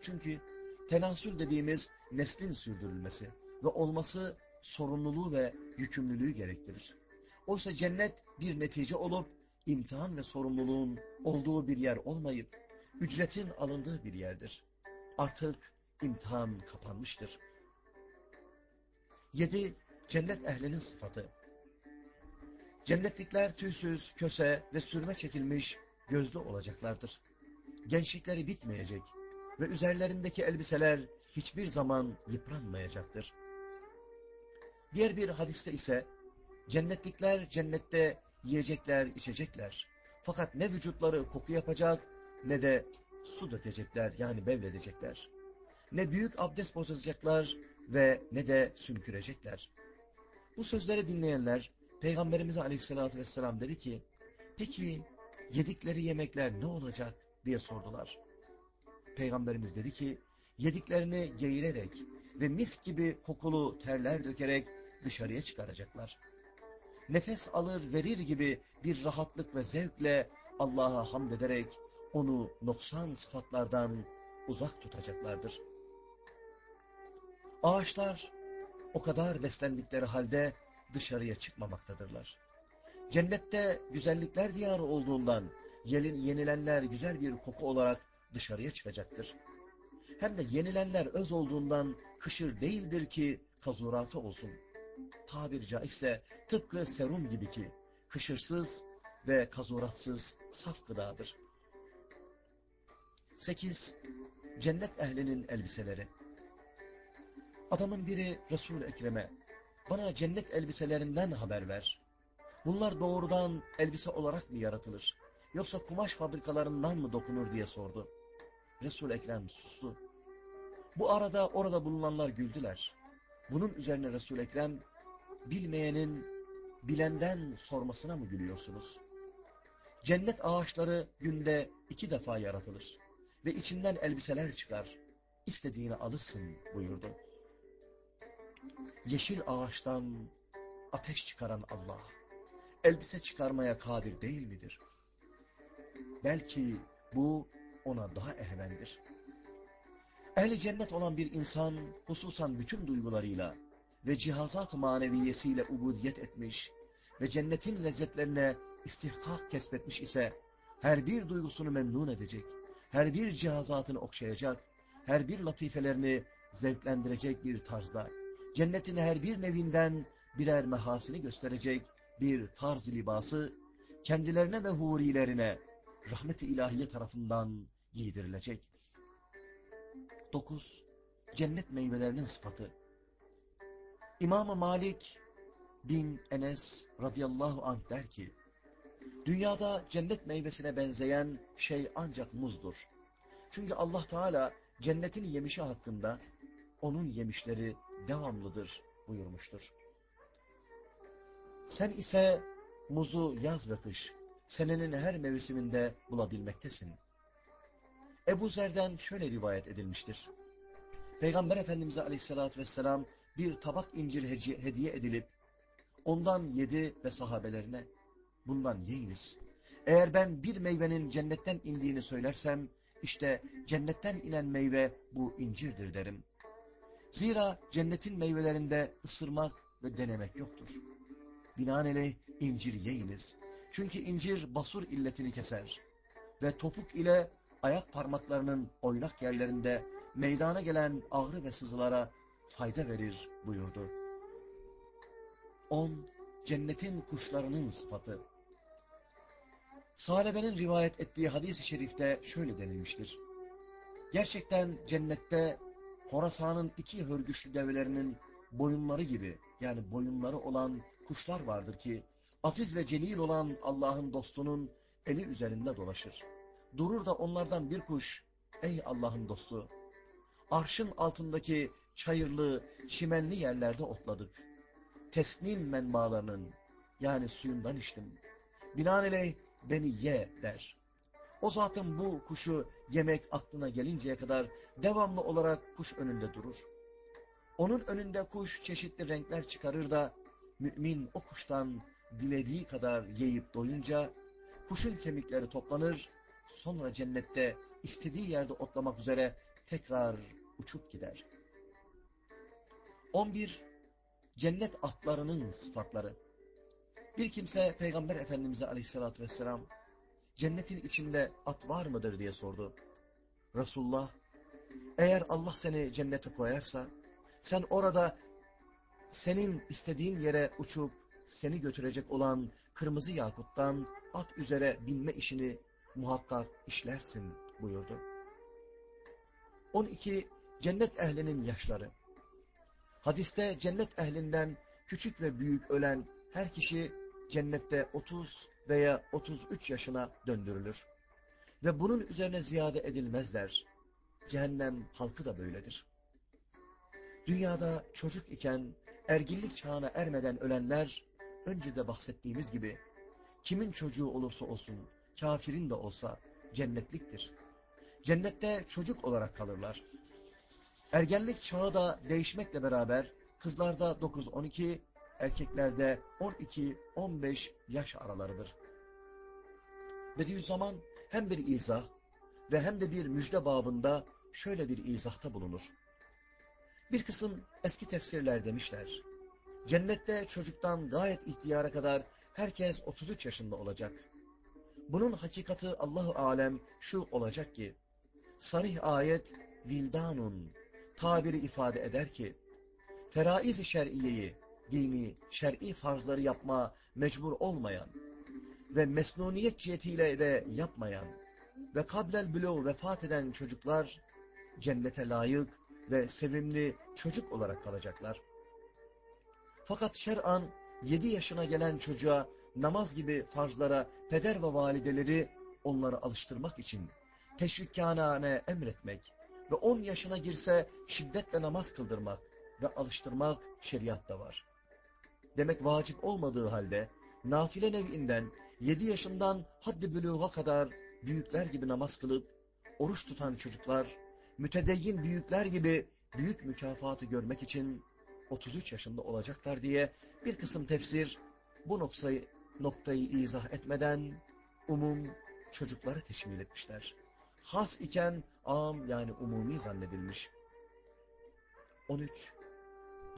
Çünkü tenasül dediğimiz neslin sürdürülmesi ve olması sorumluluğu ve yükümlülüğü gerektirir. Oysa cennet bir netice olup imtihan ve sorumluluğun olduğu bir yer olmayıp ücretin alındığı bir yerdir. Artık imtihan kapanmıştır. 7. Cennet ehlinin sıfatı. Cennetlikler tüysüz, köse ve sürme çekilmiş gözlü olacaklardır. Gençlikleri bitmeyecek ve üzerlerindeki elbiseler hiçbir zaman yıpranmayacaktır. Diğer bir hadiste ise cennetlikler cennette yiyecekler, içecekler. Fakat ne vücutları koku yapacak ne de su dökecekler yani bevledecekler. Ne büyük abdest bozacaklar ve ne de sümkürecekler. Bu sözleri dinleyenler Peygamberimize aleyhissalatü vesselam dedi ki, peki yedikleri yemekler ne olacak diye sordular. Peygamberimiz dedi ki, yediklerini geğirerek ve mis gibi kokulu terler dökerek dışarıya çıkaracaklar. Nefes alır verir gibi bir rahatlık ve zevkle Allah'a hamd ederek onu noksan sıfatlardan uzak tutacaklardır. Ağaçlar o kadar beslendikleri halde dışarıya çıkmamaktadırlar. Cennette güzellikler diyarı olduğundan yenilenler güzel bir koku olarak dışarıya çıkacaktır. Hem de yenilenler öz olduğundan kışır değildir ki kazuratı olsun. Tabiri caizse tıpkı serum gibi ki kışırsız ve kazuratsız saf gıdadır. 8. Cennet ehlinin elbiseleri Adamın biri Resul-i Ekrem'e bana cennet elbiselerinden haber ver. Bunlar doğrudan elbise olarak mı yaratılır? Yoksa kumaş fabrikalarından mı dokunur diye sordu. resul Ekrem sustu. Bu arada orada bulunanlar güldüler. Bunun üzerine resul Ekrem, bilmeyenin bilenden sormasına mı gülüyorsunuz? Cennet ağaçları günde iki defa yaratılır ve içinden elbiseler çıkar. İstediğini alırsın buyurdu. Yeşil ağaçtan ateş çıkaran Allah, elbise çıkarmaya kadir değil midir? Belki bu ona daha ehvendir. Ehli cennet olan bir insan, hususan bütün duygularıyla ve cihazat maneviyesiyle ubudiyet etmiş ve cennetin lezzetlerine istihkak kesbetmiş ise, her bir duygusunu memnun edecek, her bir cihazatını okşayacak, her bir latifelerini zevklendirecek bir tarzda cennetin her bir nevinden birer mehasini gösterecek bir tarz libası, kendilerine ve hurilerine rahmet-i ilahiye tarafından giydirilecek. 9. Cennet meyvelerinin sıfatı İmam-ı Malik bin Enes radıyallahu anh der ki, Dünyada cennet meyvesine benzeyen şey ancak muzdur. Çünkü Allah Teala cennetin yemişi hakkında onun yemişleri devamlıdır buyurmuştur. Sen ise muzu yaz ve kış, senenin her mevsiminde bulabilmektesin. Ebu Zer'den şöyle rivayet edilmiştir. Peygamber Efendimiz'e aleyhissalatü vesselam bir tabak incir hediye edilip, ondan yedi ve sahabelerine, bundan yiyiniz. Eğer ben bir meyvenin cennetten indiğini söylersem, işte cennetten inen meyve bu incirdir derim. Zira cennetin meyvelerinde ısırmak ve denemek yoktur. Binaenaleyh incir yiyiniz. Çünkü incir basur illetini keser. Ve topuk ile ayak parmaklarının oynak yerlerinde meydana gelen ağrı ve sızılara fayda verir buyurdu. 10. Cennetin kuşlarının sıfatı Salebe'nin rivayet ettiği hadis-i şerifte şöyle denilmiştir. Gerçekten cennette Horasan'ın iki hörgüçlü develerinin boyunları gibi yani boyunları olan kuşlar vardır ki aziz ve celil olan Allah'ın dostunun eli üzerinde dolaşır. Durur da onlardan bir kuş, ey Allah'ın dostu, arşın altındaki çayırlı, çimenli yerlerde otladık. Tesnim menbaalarının, yani suyundan içtim. Binaenaleyh beni ye der. O zatın bu kuşu yemek aklına gelinceye kadar devamlı olarak kuş önünde durur. Onun önünde kuş çeşitli renkler çıkarır da mümin o kuştan dilediği kadar yiyip doyunca kuşun kemikleri toplanır, sonra cennette istediği yerde otlamak üzere tekrar uçup gider. 11. Cennet atlarının sıfatları Bir kimse Peygamber Efendimiz'e aleyhissalatü vesselam cennetin içinde at var mıdır diye sordu. Resulullah eğer Allah seni cennete koyarsa sen orada senin istediğin yere uçup seni götürecek olan kırmızı yakuttan at üzere binme işini muhakkak işlersin buyurdu. 12. Cennet ehlinin yaşları Hadiste cennet ehlinden küçük ve büyük ölen her kişi cennette 30 veya 33 yaşına döndürülür. Ve bunun üzerine ziyade edilmezler. Cehennem halkı da böyledir. Dünyada çocuk iken erginlik çağına ermeden ölenler, önce de bahsettiğimiz gibi, kimin çocuğu olursa olsun, kafirin de olsa cennetliktir. Cennette çocuk olarak kalırlar. Ergenlik çağı da değişmekle beraber kızlarda 9-12, erkeklerde 12-15 yaş aralarıdır. Bediüzzaman hem bir izah ve hem de bir müjde babında şöyle bir izahta bulunur. Bir kısım eski tefsirler demişler. Cennette çocuktan gayet ihtiyara kadar herkes 33 yaşında olacak. Bunun hakikati Allahu alem şu olacak ki, sarih ayet vildanun tabiri ifade eder ki, feraiz-i şer'iyeyi, dini, şer'i farzları yapma mecbur olmayan ve mesnuniyet cihetiyle de yapmayan ve kablel bloğu vefat eden çocuklar cennete layık ve sevimli çocuk olarak kalacaklar. Fakat şer'an 7 yaşına gelen çocuğa namaz gibi farzlara peder ve valideleri onları alıştırmak için teşvikkânâne emretmek ve 10 yaşına girse şiddetle namaz kıldırmak ve alıştırmak şeriatta var. Demek vacip olmadığı halde nafile nevinden 7 yaşından haddi bülüğa kadar büyükler gibi namaz kılıp oruç tutan çocuklar mütedeyyin büyükler gibi büyük mükafatı görmek için 33 yaşında olacaklar diye bir kısım tefsir bu noktayı, noktayı izah etmeden umum çocukları teşmil etmişler. Has iken am yani umumi zannedilmiş. 13.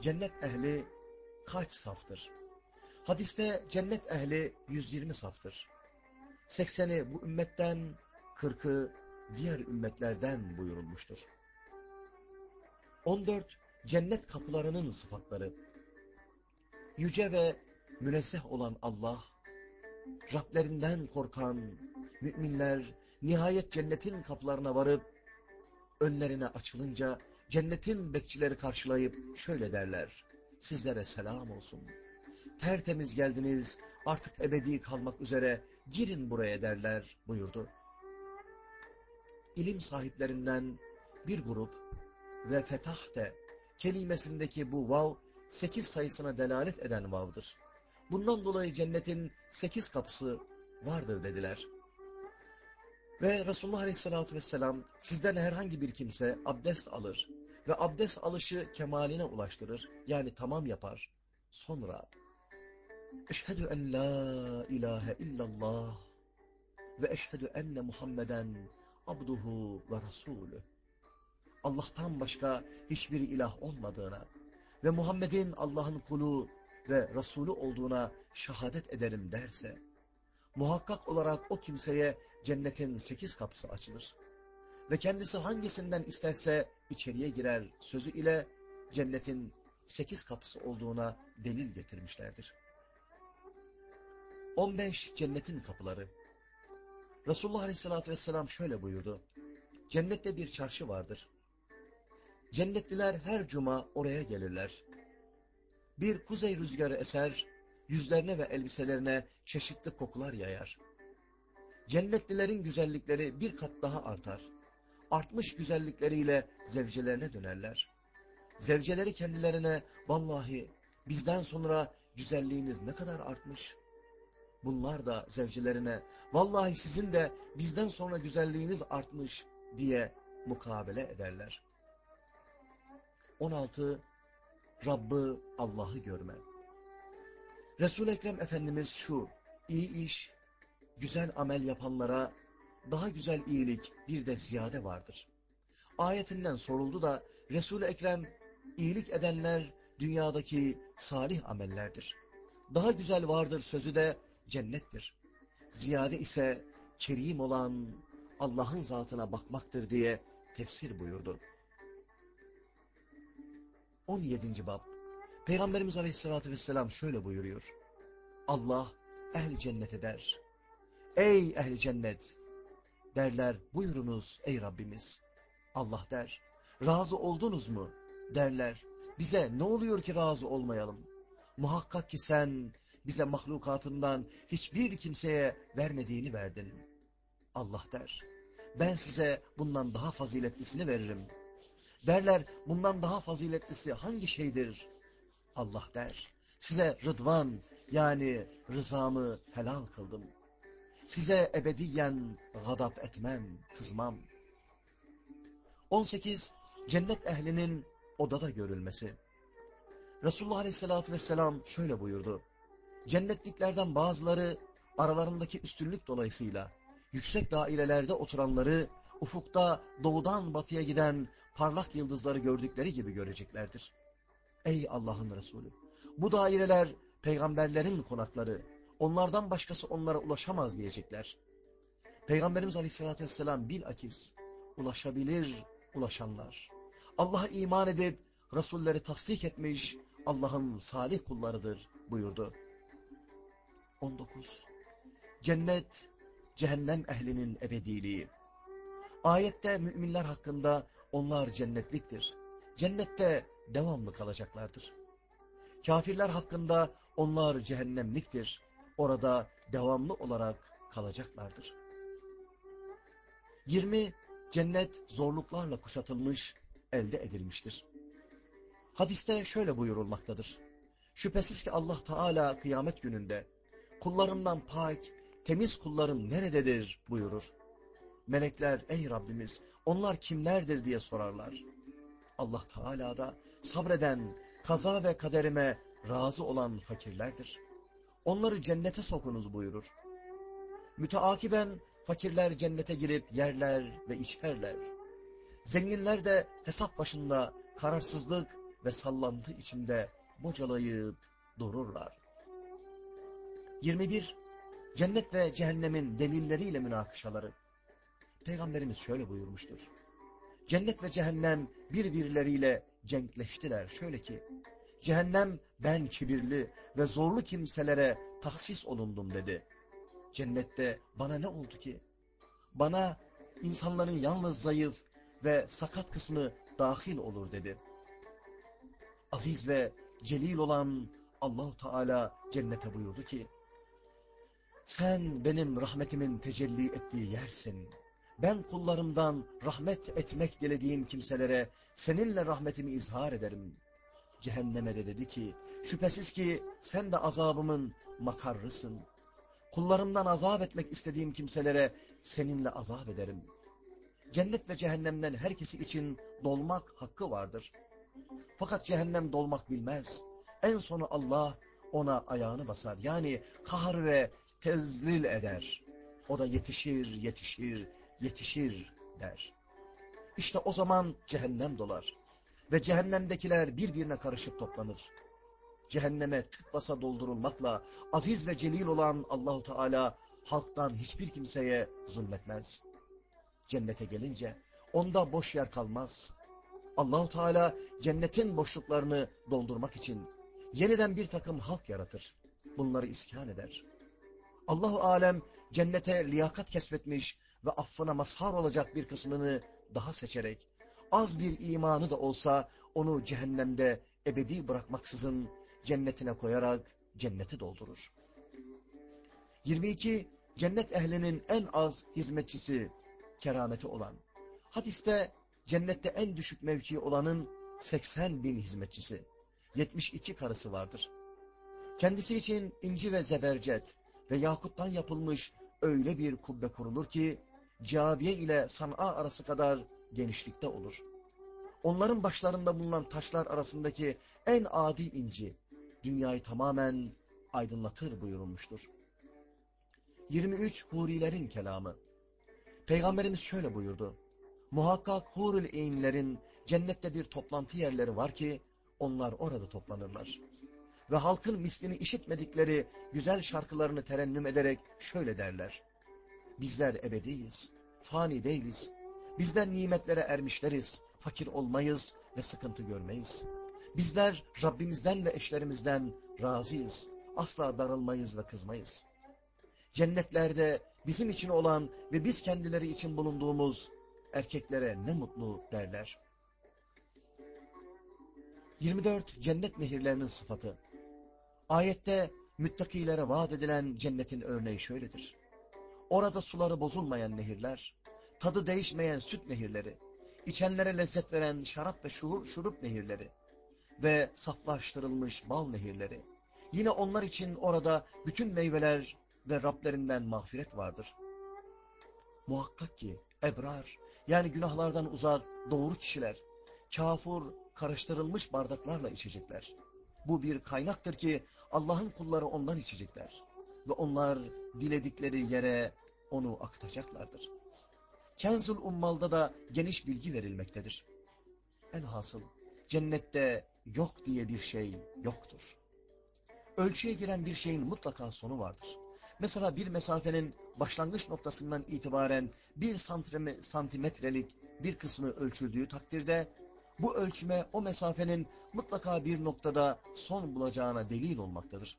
Cennet ehli kaç saftır? Hadiste cennet ehli 120 saftır. 80'i bu ümmetten, 40'ı diğer ümmetlerden buyurulmuştur. 14. Cennet kapılarının sıfatları Yüce ve münezzeh olan Allah, Rablerinden korkan müminler nihayet cennetin kapılarına varıp, önlerine açılınca cennetin bekçileri karşılayıp şöyle derler, sizlere selam olsun. Tertemiz geldiniz, artık ebedi kalmak üzere girin buraya derler buyurdu ilim sahiplerinden bir grup ve fetahte kelimesindeki bu vav sekiz sayısına delalet eden vavdır. Bundan dolayı cennetin sekiz kapısı vardır dediler. Ve Resulullah Aleyhisselatü Vesselam sizden herhangi bir kimse abdest alır ve abdest alışı kemaline ulaştırır yani tamam yapar. Sonra Eşhedü en la ilahe illallah ve eşhedü enne Muhammeden abduhu ve rasulü. Allah'tan başka hiçbir ilah olmadığına ve Muhammed'in Allah'ın kulu ve Resulü olduğuna şehadet ederim derse, muhakkak olarak o kimseye cennetin sekiz kapısı açılır. Ve kendisi hangisinden isterse içeriye girer sözü ile cennetin sekiz kapısı olduğuna delil getirmişlerdir. 15 cennetin kapıları Resulullah Aleyhisselatü Vesselam şöyle buyurdu. Cennette bir çarşı vardır. Cennetliler her cuma oraya gelirler. Bir kuzey rüzgarı eser, yüzlerine ve elbiselerine çeşitli kokular yayar. Cennetlilerin güzellikleri bir kat daha artar. Artmış güzellikleriyle zevcelerine dönerler. Zevceleri kendilerine vallahi bizden sonra güzelliğiniz ne kadar artmış. Bunlar da zevcelerine vallahi sizin de bizden sonra güzelliğiniz artmış diye mukabele ederler. 16. Rabbı Allah'ı görme. Resul-i Ekrem Efendimiz şu, iyi iş, güzel amel yapanlara daha güzel iyilik bir de ziyade vardır. Ayetinden soruldu da Resul-i Ekrem iyilik edenler dünyadaki salih amellerdir. Daha güzel vardır sözü de cennettir. Ziyade ise kerim olan Allah'ın zatına bakmaktır diye tefsir buyurdu. 17. Bab Peygamberimiz Aleyhisselatü Vesselam şöyle buyuruyor. Allah ehl cennete der. Ey ehli cennet! Derler buyurunuz ey Rabbimiz. Allah der. Razı oldunuz mu? Derler. Bize ne oluyor ki razı olmayalım? Muhakkak ki sen bize mahlukatından hiçbir kimseye vermediğini verdin. Allah der. Ben size bundan daha faziletlisini veririm. Derler bundan daha faziletlisi hangi şeydir? Allah der. Size rıdvan yani rızamı helal kıldım. Size ebediyen gadap etmem, kızmam. 18. Cennet ehlinin odada görülmesi. Resulullah Aleyhisselatü Vesselam şöyle buyurdu. Cennetliklerden bazıları aralarındaki üstünlük dolayısıyla yüksek dairelerde oturanları ufukta doğudan batıya giden parlak yıldızları gördükleri gibi göreceklerdir. Ey Allah'ın Resulü! Bu daireler peygamberlerin konakları, onlardan başkası onlara ulaşamaz diyecekler. Peygamberimiz Aleyhisselatü Vesselam bilakis ulaşabilir ulaşanlar. Allah'a iman edip Resulleri tasdik etmiş Allah'ın salih kullarıdır buyurdu. 19. Cennet, cehennem ehlinin ebediliği. Ayette müminler hakkında onlar cennetliktir. Cennette devamlı kalacaklardır. Kafirler hakkında onlar cehennemliktir. Orada devamlı olarak kalacaklardır. 20. Cennet zorluklarla kuşatılmış, elde edilmiştir. Hadiste şöyle buyurulmaktadır. Şüphesiz ki Allah Teala kıyamet gününde kullarımdan pak, temiz kullarım nerededir buyurur. Melekler ey Rabbimiz onlar kimlerdir diye sorarlar. Allah Teala da sabreden, kaza ve kaderime razı olan fakirlerdir. Onları cennete sokunuz buyurur. Müteakiben fakirler cennete girip yerler ve içerler. Zenginler de hesap başında kararsızlık ve sallantı içinde bocalayıp dururlar. 21. Cennet ve cehennemin delilleriyle münakışaları. Peygamberimiz şöyle buyurmuştur. Cennet ve cehennem birbirleriyle cenkleştiler. Şöyle ki, cehennem ben kibirli ve zorlu kimselere tahsis olundum dedi. Cennette bana ne oldu ki? Bana insanların yalnız zayıf ve sakat kısmı dahil olur dedi. Aziz ve celil olan Allahu Teala cennete buyurdu ki, sen benim rahmetimin tecelli ettiği yersin. Ben kullarımdan rahmet etmek dilediğim kimselere seninle rahmetimi izhar ederim. Cehenneme de dedi ki, şüphesiz ki sen de azabımın makarrısın. Kullarımdan azap etmek istediğim kimselere seninle azap ederim. Cennet ve cehennemden herkesi için dolmak hakkı vardır. Fakat cehennem dolmak bilmez. En sonu Allah ona ayağını basar. Yani kahar ve tezlil eder. O da yetişir, yetişir, yetişir der. İşte o zaman cehennem dolar. Ve cehennemdekiler birbirine karışıp toplanır. Cehenneme tık basa doldurulmakla aziz ve celil olan Allahu Teala halktan hiçbir kimseye zulmetmez. Cennete gelince onda boş yer kalmaz. Allahu Teala cennetin boşluklarını doldurmak için yeniden bir takım halk yaratır. Bunları iskan eder. Allahu alem cennete liyakat kesmetmiş ve affına mazhar olacak bir kısmını daha seçerek, az bir imanı da olsa onu cehennemde ebedi bırakmaksızın cennetine koyarak cenneti doldurur. 22. Cennet ehlinin en az hizmetçisi, kerameti olan. Hadiste cennette en düşük mevki olanın 80 bin hizmetçisi, 72 karısı vardır. Kendisi için inci ve zebercet ve yakuttan yapılmış öyle bir kubbe kurulur ki, Caviye ile San'a arası kadar genişlikte olur. Onların başlarında bulunan taşlar arasındaki en adi inci, dünyayı tamamen aydınlatır buyurulmuştur. 23 Hurilerin kelamı Peygamberimiz şöyle buyurdu. Muhakkak hurul eynlerin cennette bir toplantı yerleri var ki onlar orada toplanırlar. Ve halkın mislini işitmedikleri güzel şarkılarını terennüm ederek şöyle derler. Bizler ebediyiz, fani değiliz. Bizler nimetlere ermişleriz, fakir olmayız ve sıkıntı görmeyiz. Bizler Rabbimizden ve eşlerimizden razıyız, asla darılmayız ve kızmayız. Cennetlerde bizim için olan ve biz kendileri için bulunduğumuz erkeklere ne mutlu derler. 24 cennet nehirlerinin sıfatı. Ayette müttakilere vaat edilen cennetin örneği şöyledir. Orada suları bozulmayan nehirler, tadı değişmeyen süt nehirleri, içenlere lezzet veren şarap ve şurup, şurup nehirleri ve saflaştırılmış bal nehirleri. Yine onlar için orada bütün meyveler ve Rablerinden mağfiret vardır. Muhakkak ki ebrar, yani günahlardan uzak, doğru kişiler, kafur, karıştırılmış bardaklarla içecekler. Bu bir kaynaktır ki Allah'ın kulları ondan içecekler. Ve onlar diledikleri yere onu akıtacaklardır. Kenzul Ummal'da da geniş bilgi verilmektedir. Elhasıl cennette yok diye bir şey yoktur. Ölçüye giren bir şeyin mutlaka sonu vardır. Mesela bir mesafenin başlangıç noktasından itibaren bir santimetrelik bir kısmı ölçüldüğü takdirde bu ölçüme o mesafenin mutlaka bir noktada son bulacağına delil olmaktadır.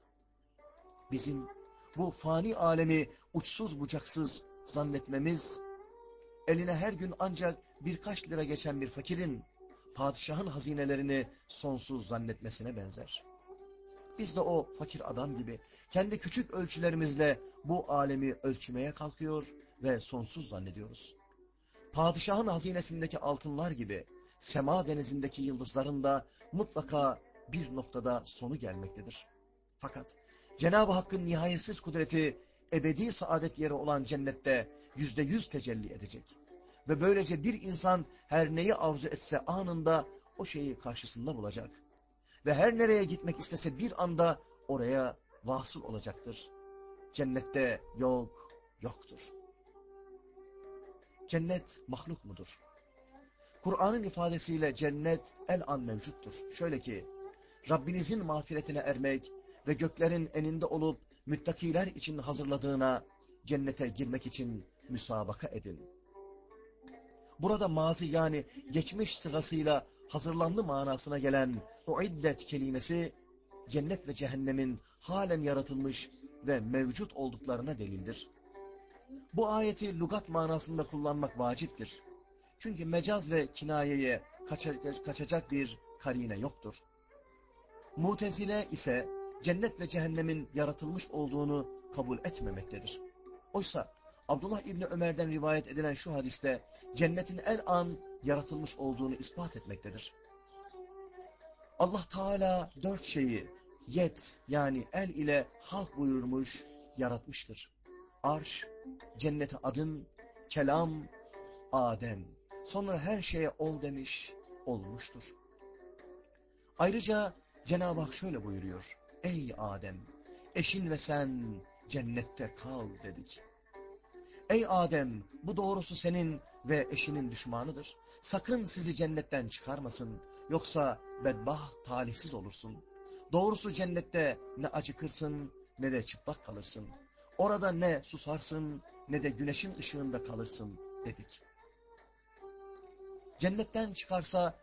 Bizim bu fani alemi uçsuz bucaksız zannetmemiz, eline her gün ancak birkaç lira geçen bir fakirin padişahın hazinelerini sonsuz zannetmesine benzer. Biz de o fakir adam gibi kendi küçük ölçülerimizle bu alemi ölçmeye kalkıyor ve sonsuz zannediyoruz. Padişahın hazinesindeki altınlar gibi sema denizindeki yıldızların da mutlaka bir noktada sonu gelmektedir. Fakat Cenab-ı Hakk'ın nihayetsiz kudreti ebedi saadet yeri olan cennette yüzde yüz tecelli edecek. Ve böylece bir insan her neyi arzu etse anında o şeyi karşısında bulacak. Ve her nereye gitmek istese bir anda oraya vasıl olacaktır. Cennette yok, yoktur. Cennet mahluk mudur? Kur'an'ın ifadesiyle cennet el an mevcuttur. Şöyle ki, Rabbinizin mağfiretine ermek ve göklerin eninde olup müttakiler için hazırladığına cennete girmek için müsabaka edin. Burada mazi yani geçmiş sırasıyla hazırlandı manasına gelen o iddet kelimesi cennet ve cehennemin halen yaratılmış ve mevcut olduklarına delildir. Bu ayeti lugat manasında kullanmak vaciptir. Çünkü mecaz ve kinayeye kaçacak bir karine yoktur. Mutezile ise cennet ve cehennemin yaratılmış olduğunu kabul etmemektedir. Oysa Abdullah İbni Ömer'den rivayet edilen şu hadiste cennetin el an yaratılmış olduğunu ispat etmektedir. Allah Teala dört şeyi yet yani el ile halk buyurmuş, yaratmıştır. Arş, cennete adın, kelam, Adem. Sonra her şeye ol demiş, olmuştur. Ayrıca Cenab-ı Hak şöyle buyuruyor. Ey Adem, eşin ve sen cennette kal dedik. Ey Adem, bu doğrusu senin ve eşinin düşmanıdır. Sakın sizi cennetten çıkarmasın, yoksa bedbah talihsiz olursun. Doğrusu cennette ne acıkırsın ne de çıplak kalırsın. Orada ne susarsın ne de güneşin ışığında kalırsın dedik. Cennetten çıkarsa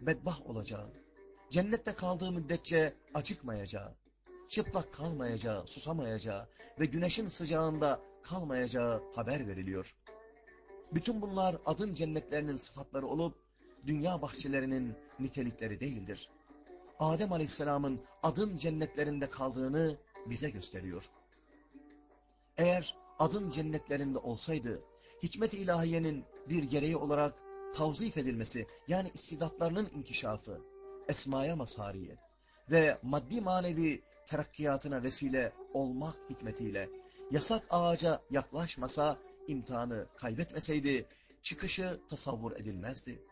bedbah olacağı, cennette kaldığı müddetçe acıkmayacağı, çıplak kalmayacağı, susamayacağı ve güneşin sıcağında kalmayacağı haber veriliyor. Bütün bunlar adın cennetlerinin sıfatları olup, dünya bahçelerinin nitelikleri değildir. Adem Aleyhisselam'ın adın cennetlerinde kaldığını bize gösteriyor. Eğer adın cennetlerinde olsaydı, hikmet-i ilahiyenin bir gereği olarak tavzif edilmesi, yani istidatlarının inkişafı, esmaya masariyet ve maddi manevi terakkiyatına vesile olmak hikmetiyle yasak ağaca yaklaşmasa, imtihanı kaybetmeseydi, çıkışı tasavvur edilmezdi.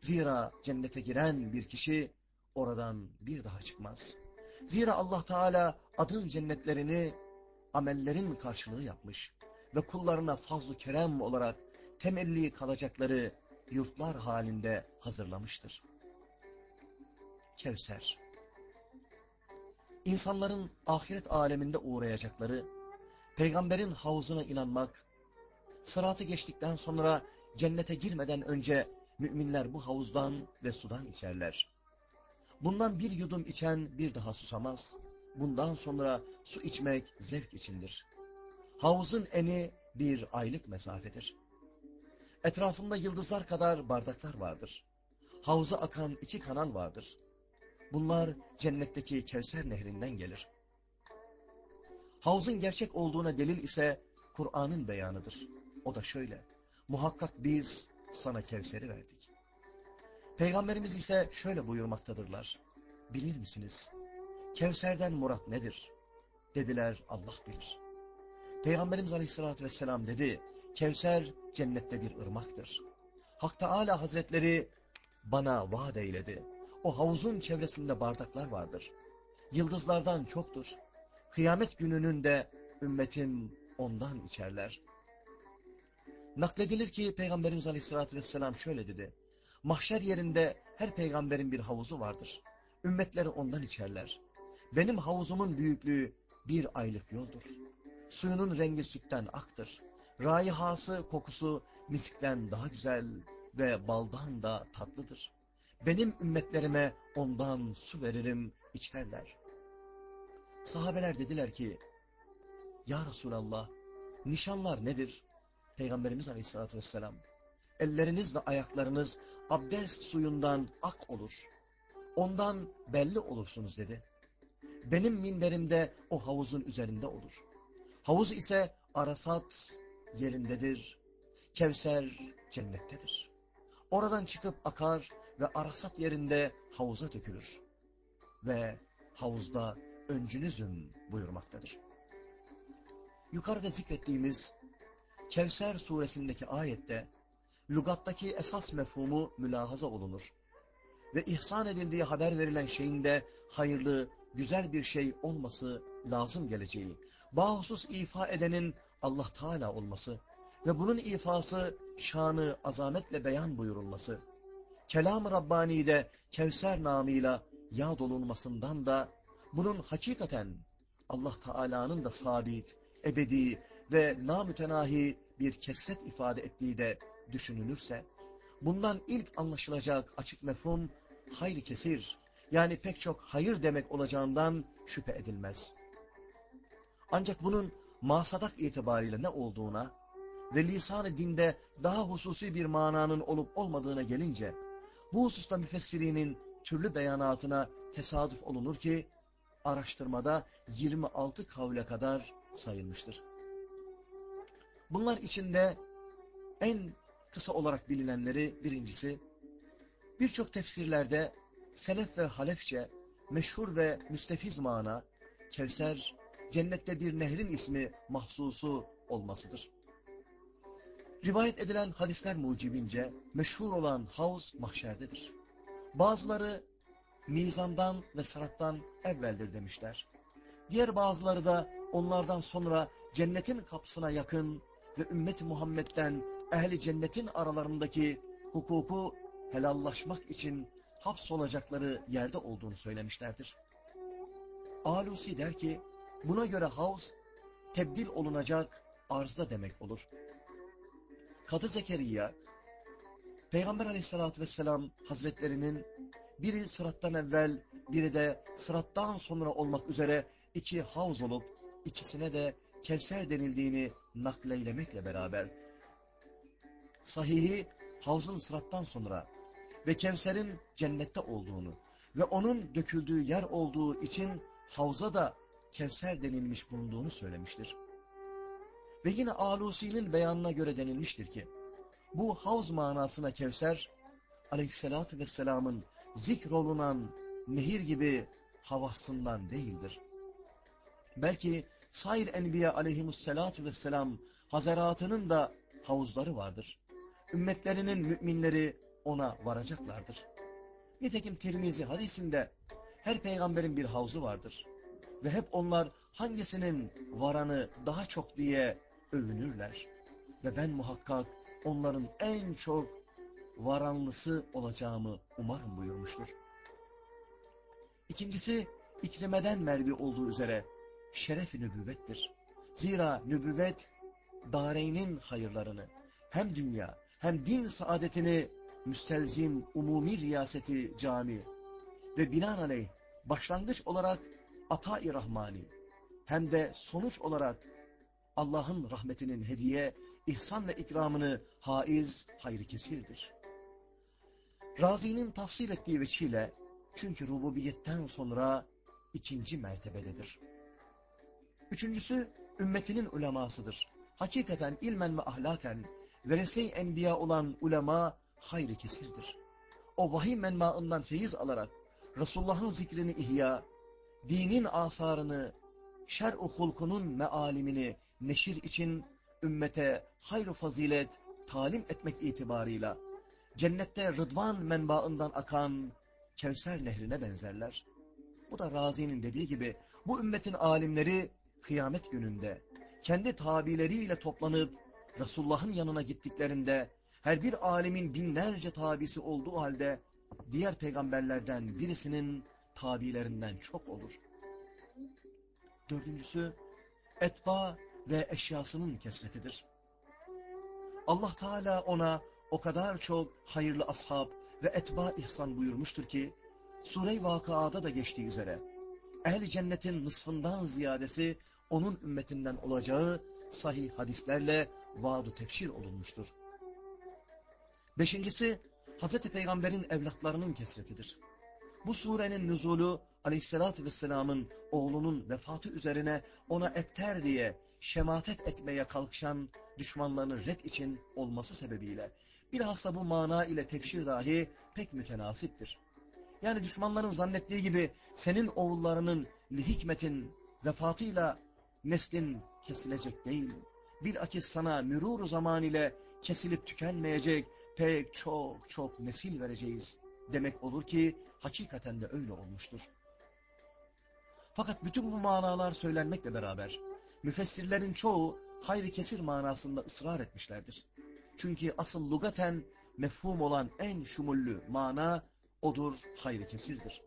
Zira cennete giren bir kişi oradan bir daha çıkmaz. Zira Allah Teala adın cennetlerini amellerin karşılığı yapmış ve kullarına fazl-ı kerem olarak temelli kalacakları yurtlar halinde hazırlamıştır. Kevser İnsanların ahiret aleminde uğrayacakları, peygamberin havuzuna inanmak, sıratı geçtikten sonra cennete girmeden önce müminler bu havuzdan ve sudan içerler. Bundan bir yudum içen bir daha susamaz. Bundan sonra su içmek zevk içindir. Havuzun eni bir aylık mesafedir. Etrafında yıldızlar kadar bardaklar vardır. Havuza akan iki kanal vardır. Bunlar cennetteki Kevser nehrinden gelir. Havuzun gerçek olduğuna delil ise Kur'an'ın beyanıdır. O da şöyle. Muhakkak biz sana Kevser'i verdik. Peygamberimiz ise şöyle buyurmaktadırlar. Bilir misiniz? Kevser'den murat nedir? Dediler Allah bilir. Peygamberimiz aleyhissalatü vesselam dedi. Kevser cennette bir ırmaktır. Hak Teala Hazretleri bana vaat eyledi. O havuzun çevresinde bardaklar vardır. Yıldızlardan çoktur. Kıyamet gününün de ümmetim ondan içerler. Nakledilir ki Peygamberimiz Aleyhisselatü Vesselam şöyle dedi. Mahşer yerinde her peygamberin bir havuzu vardır. Ümmetleri ondan içerler. Benim havuzumun büyüklüğü bir aylık yoldur. Suyunun rengi sütten aktır. Raihası, kokusu miskten daha güzel ve baldan da tatlıdır. Benim ümmetlerime ondan su veririm, içerler. Sahabeler dediler ki, Ya Resulallah, nişanlar nedir? Peygamberimiz Aleyhisselatü Vesselam, elleriniz ve ayaklarınız abdest suyundan ak olur. Ondan belli olursunuz dedi. Benim minberimde o havuzun üzerinde olur. Havuz ise Arasat yerindedir. Kevser cennettedir. Oradan çıkıp akar ve Arasat yerinde havuza dökülür. Ve havuzda öncünüzüm buyurmaktadır. Yukarıda zikrettiğimiz Kevser suresindeki ayette lugattaki esas mefhumu mülahaza olunur. Ve ihsan edildiği haber verilen şeyin de hayırlı, güzel bir şey olması lazım geleceği, bahusus ifa edenin Allah Teala olması ve bunun ifası şanı azametle beyan buyurulması, kelam-ı Rabbani'de Kevser namıyla yad olunmasından da bunun hakikaten Allah Teala'nın da sabit, ebedi ve namütenahi bir kesret ifade ettiği de düşünülürse, bundan ilk anlaşılacak açık mefhum hayır kesir, yani pek çok hayır demek olacağından şüphe edilmez. Ancak bunun masadak itibariyle ne olduğuna ve lisan-ı dinde daha hususi bir mananın olup olmadığına gelince, bu hususta müfessirinin türlü beyanatına tesadüf olunur ki, araştırmada 26 kavle kadar sayılmıştır. Bunlar içinde en kısa olarak bilinenleri birincisi, birçok tefsirlerde selef ve halefçe meşhur ve müstefiz mana, Kevser, cennette bir nehrin ismi mahsusu olmasıdır. Rivayet edilen hadisler mucibince meşhur olan havuz mahşerdedir. Bazıları mizandan ve sırattan evveldir demişler. Diğer bazıları da onlardan sonra cennetin kapısına yakın ve ümmet Muhammed'den ehli cennetin aralarındaki hukuku helallaşmak için hapsolacakları yerde olduğunu söylemişlerdir. Alusi der ki, buna göre havz tebdil olunacak arzda demek olur. Kadı Zekeriya, Peygamber aleyhissalatü vesselam hazretlerinin biri sırattan evvel, biri de sırattan sonra olmak üzere iki havuz olup ikisine de Kevser denildiğini nakleylemekle beraber sahihi havzın sırattan sonra ve Kevser'in cennette olduğunu ve onun döküldüğü yer olduğu için havza da Kevser denilmiş bulunduğunu söylemiştir. Ve yine Alusi'nin beyanına göre denilmiştir ki, bu havz manasına Kevser, aleyhissalatü vesselamın zikrolunan nehir gibi havasından değildir. Belki sair enbiya aleyhimussalatu vesselam hazaratının da havuzları vardır. Ümmetlerinin müminleri ona varacaklardır. Nitekim Tirmizi hadisinde her peygamberin bir havzu vardır. Ve hep onlar hangisinin varanı daha çok diye övünürler. Ve ben muhakkak onların en çok varanlısı olacağımı umarım buyurmuştur. İkincisi ikrimeden mervi olduğu üzere şeref-i nübüvvettir. Zira nübüvvet dareynin hayırlarını hem dünya hem din saadetini müstelzim umumi riyaseti cami ve binaenaleyh başlangıç olarak ata-i rahmani hem de sonuç olarak Allah'ın rahmetinin hediye, ihsan ve ikramını haiz, hayrı kesirdir. Razi'nin tafsil ettiği veçiyle çünkü rububiyetten sonra ikinci mertebededir. Üçüncüsü ümmetinin ulemasıdır. Hakikaten ilmen ve ahlaken verese-i enbiya olan ulema hayrı kesirdir. O vahiy menmaından feyiz alarak Resulullah'ın zikrini ihya, dinin asarını, şer-u hulkunun mealimini neşir için ümmete hayr fazilet talim etmek itibarıyla cennette rıdvan menbaından akan Kevser nehrine benzerler. Bu da Razi'nin dediği gibi bu ümmetin alimleri kıyamet gününde kendi tabileriyle toplanıp Resulullah'ın yanına gittiklerinde her bir alimin binlerce tabisi olduğu halde diğer peygamberlerden birisinin tabilerinden çok olur. Dördüncüsü etba ve eşyasının kesretidir. Allah Teala ona o kadar çok hayırlı ashab ve etba ihsan buyurmuştur ki Sure-i Vakıa'da da geçtiği üzere ehl cennetin nısfından ziyadesi onun ümmetinden olacağı sahih hadislerle vaadu tefsir olunmuştur. Beşincisi Hz. Peygamber'in evlatlarının kesretidir. Bu surenin nüzulu aleyhissalatü vesselamın oğlunun vefatı üzerine ona ekter diye şematet etmeye kalkışan düşmanlarının red için olması sebebiyle bilhassa bu mana ile tefsir dahi pek mütenasiptir. Yani düşmanların zannettiği gibi senin oğullarının lihikmetin vefatıyla neslin kesilecek değil. Bir akis sana mürur zaman ile kesilip tükenmeyecek pek çok çok nesil vereceğiz demek olur ki hakikaten de öyle olmuştur. Fakat bütün bu manalar söylenmekle beraber müfessirlerin çoğu hayri kesir manasında ısrar etmişlerdir. Çünkü asıl lugaten mefhum olan en şumullü mana odur hayri kesirdir.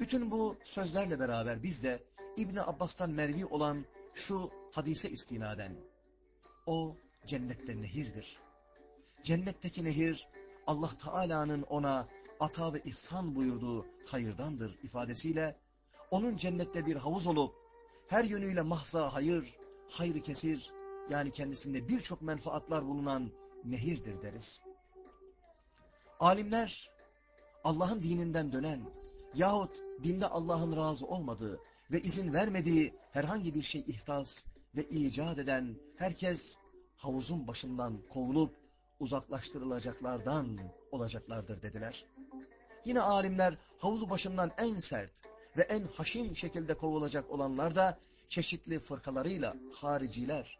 Bütün bu sözlerle beraber biz de İbni Abbas'tan mervi olan şu hadise istinaden o cennette nehirdir. Cennetteki nehir Allah Teala'nın ona ata ve ihsan buyurduğu hayırdandır ifadesiyle onun cennette bir havuz olup her yönüyle mahza hayır, hayrı kesir yani kendisinde birçok menfaatlar bulunan nehirdir deriz. Alimler Allah'ın dininden dönen yahut dinde Allah'ın razı olmadığı ve izin vermediği herhangi bir şey ihtas ve icat eden herkes havuzun başından kovulup uzaklaştırılacaklardan olacaklardır dediler. Yine alimler havuzu başından en sert ve en haşin şekilde kovulacak olanlar da çeşitli fırkalarıyla hariciler,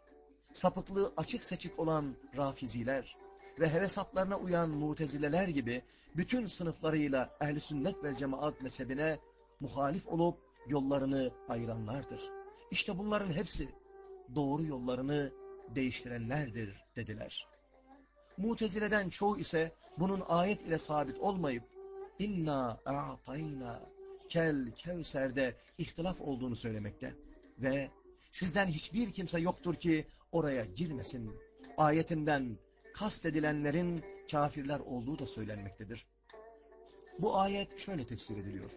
sapıklığı açık seçik olan rafiziler ve hevesatlarına uyan mutezileler gibi bütün sınıflarıyla ehli sünnet ve cemaat mezhebine muhalif olup yollarını ayıranlardır. İşte bunların hepsi doğru yollarını değiştirenlerdir dediler. Mutezileden çoğu ise bunun ayet ile sabit olmayıp inna a'tayna kel kevserde ihtilaf olduğunu söylemekte ve sizden hiçbir kimse yoktur ki oraya girmesin. Ayetinden kastedilenlerin kafirler olduğu da söylenmektedir. Bu ayet şöyle tefsir ediliyor.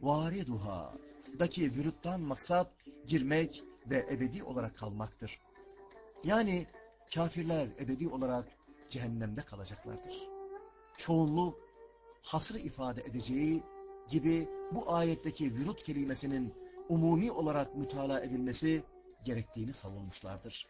Variduha daki vüruttan maksat girmek ve ebedi olarak kalmaktır. Yani kafirler ebedi olarak cehennemde kalacaklardır. Çoğunluk hasrı ifade edeceği gibi bu ayetteki vürut kelimesinin umumi olarak mütalaa edilmesi gerektiğini savunmuşlardır.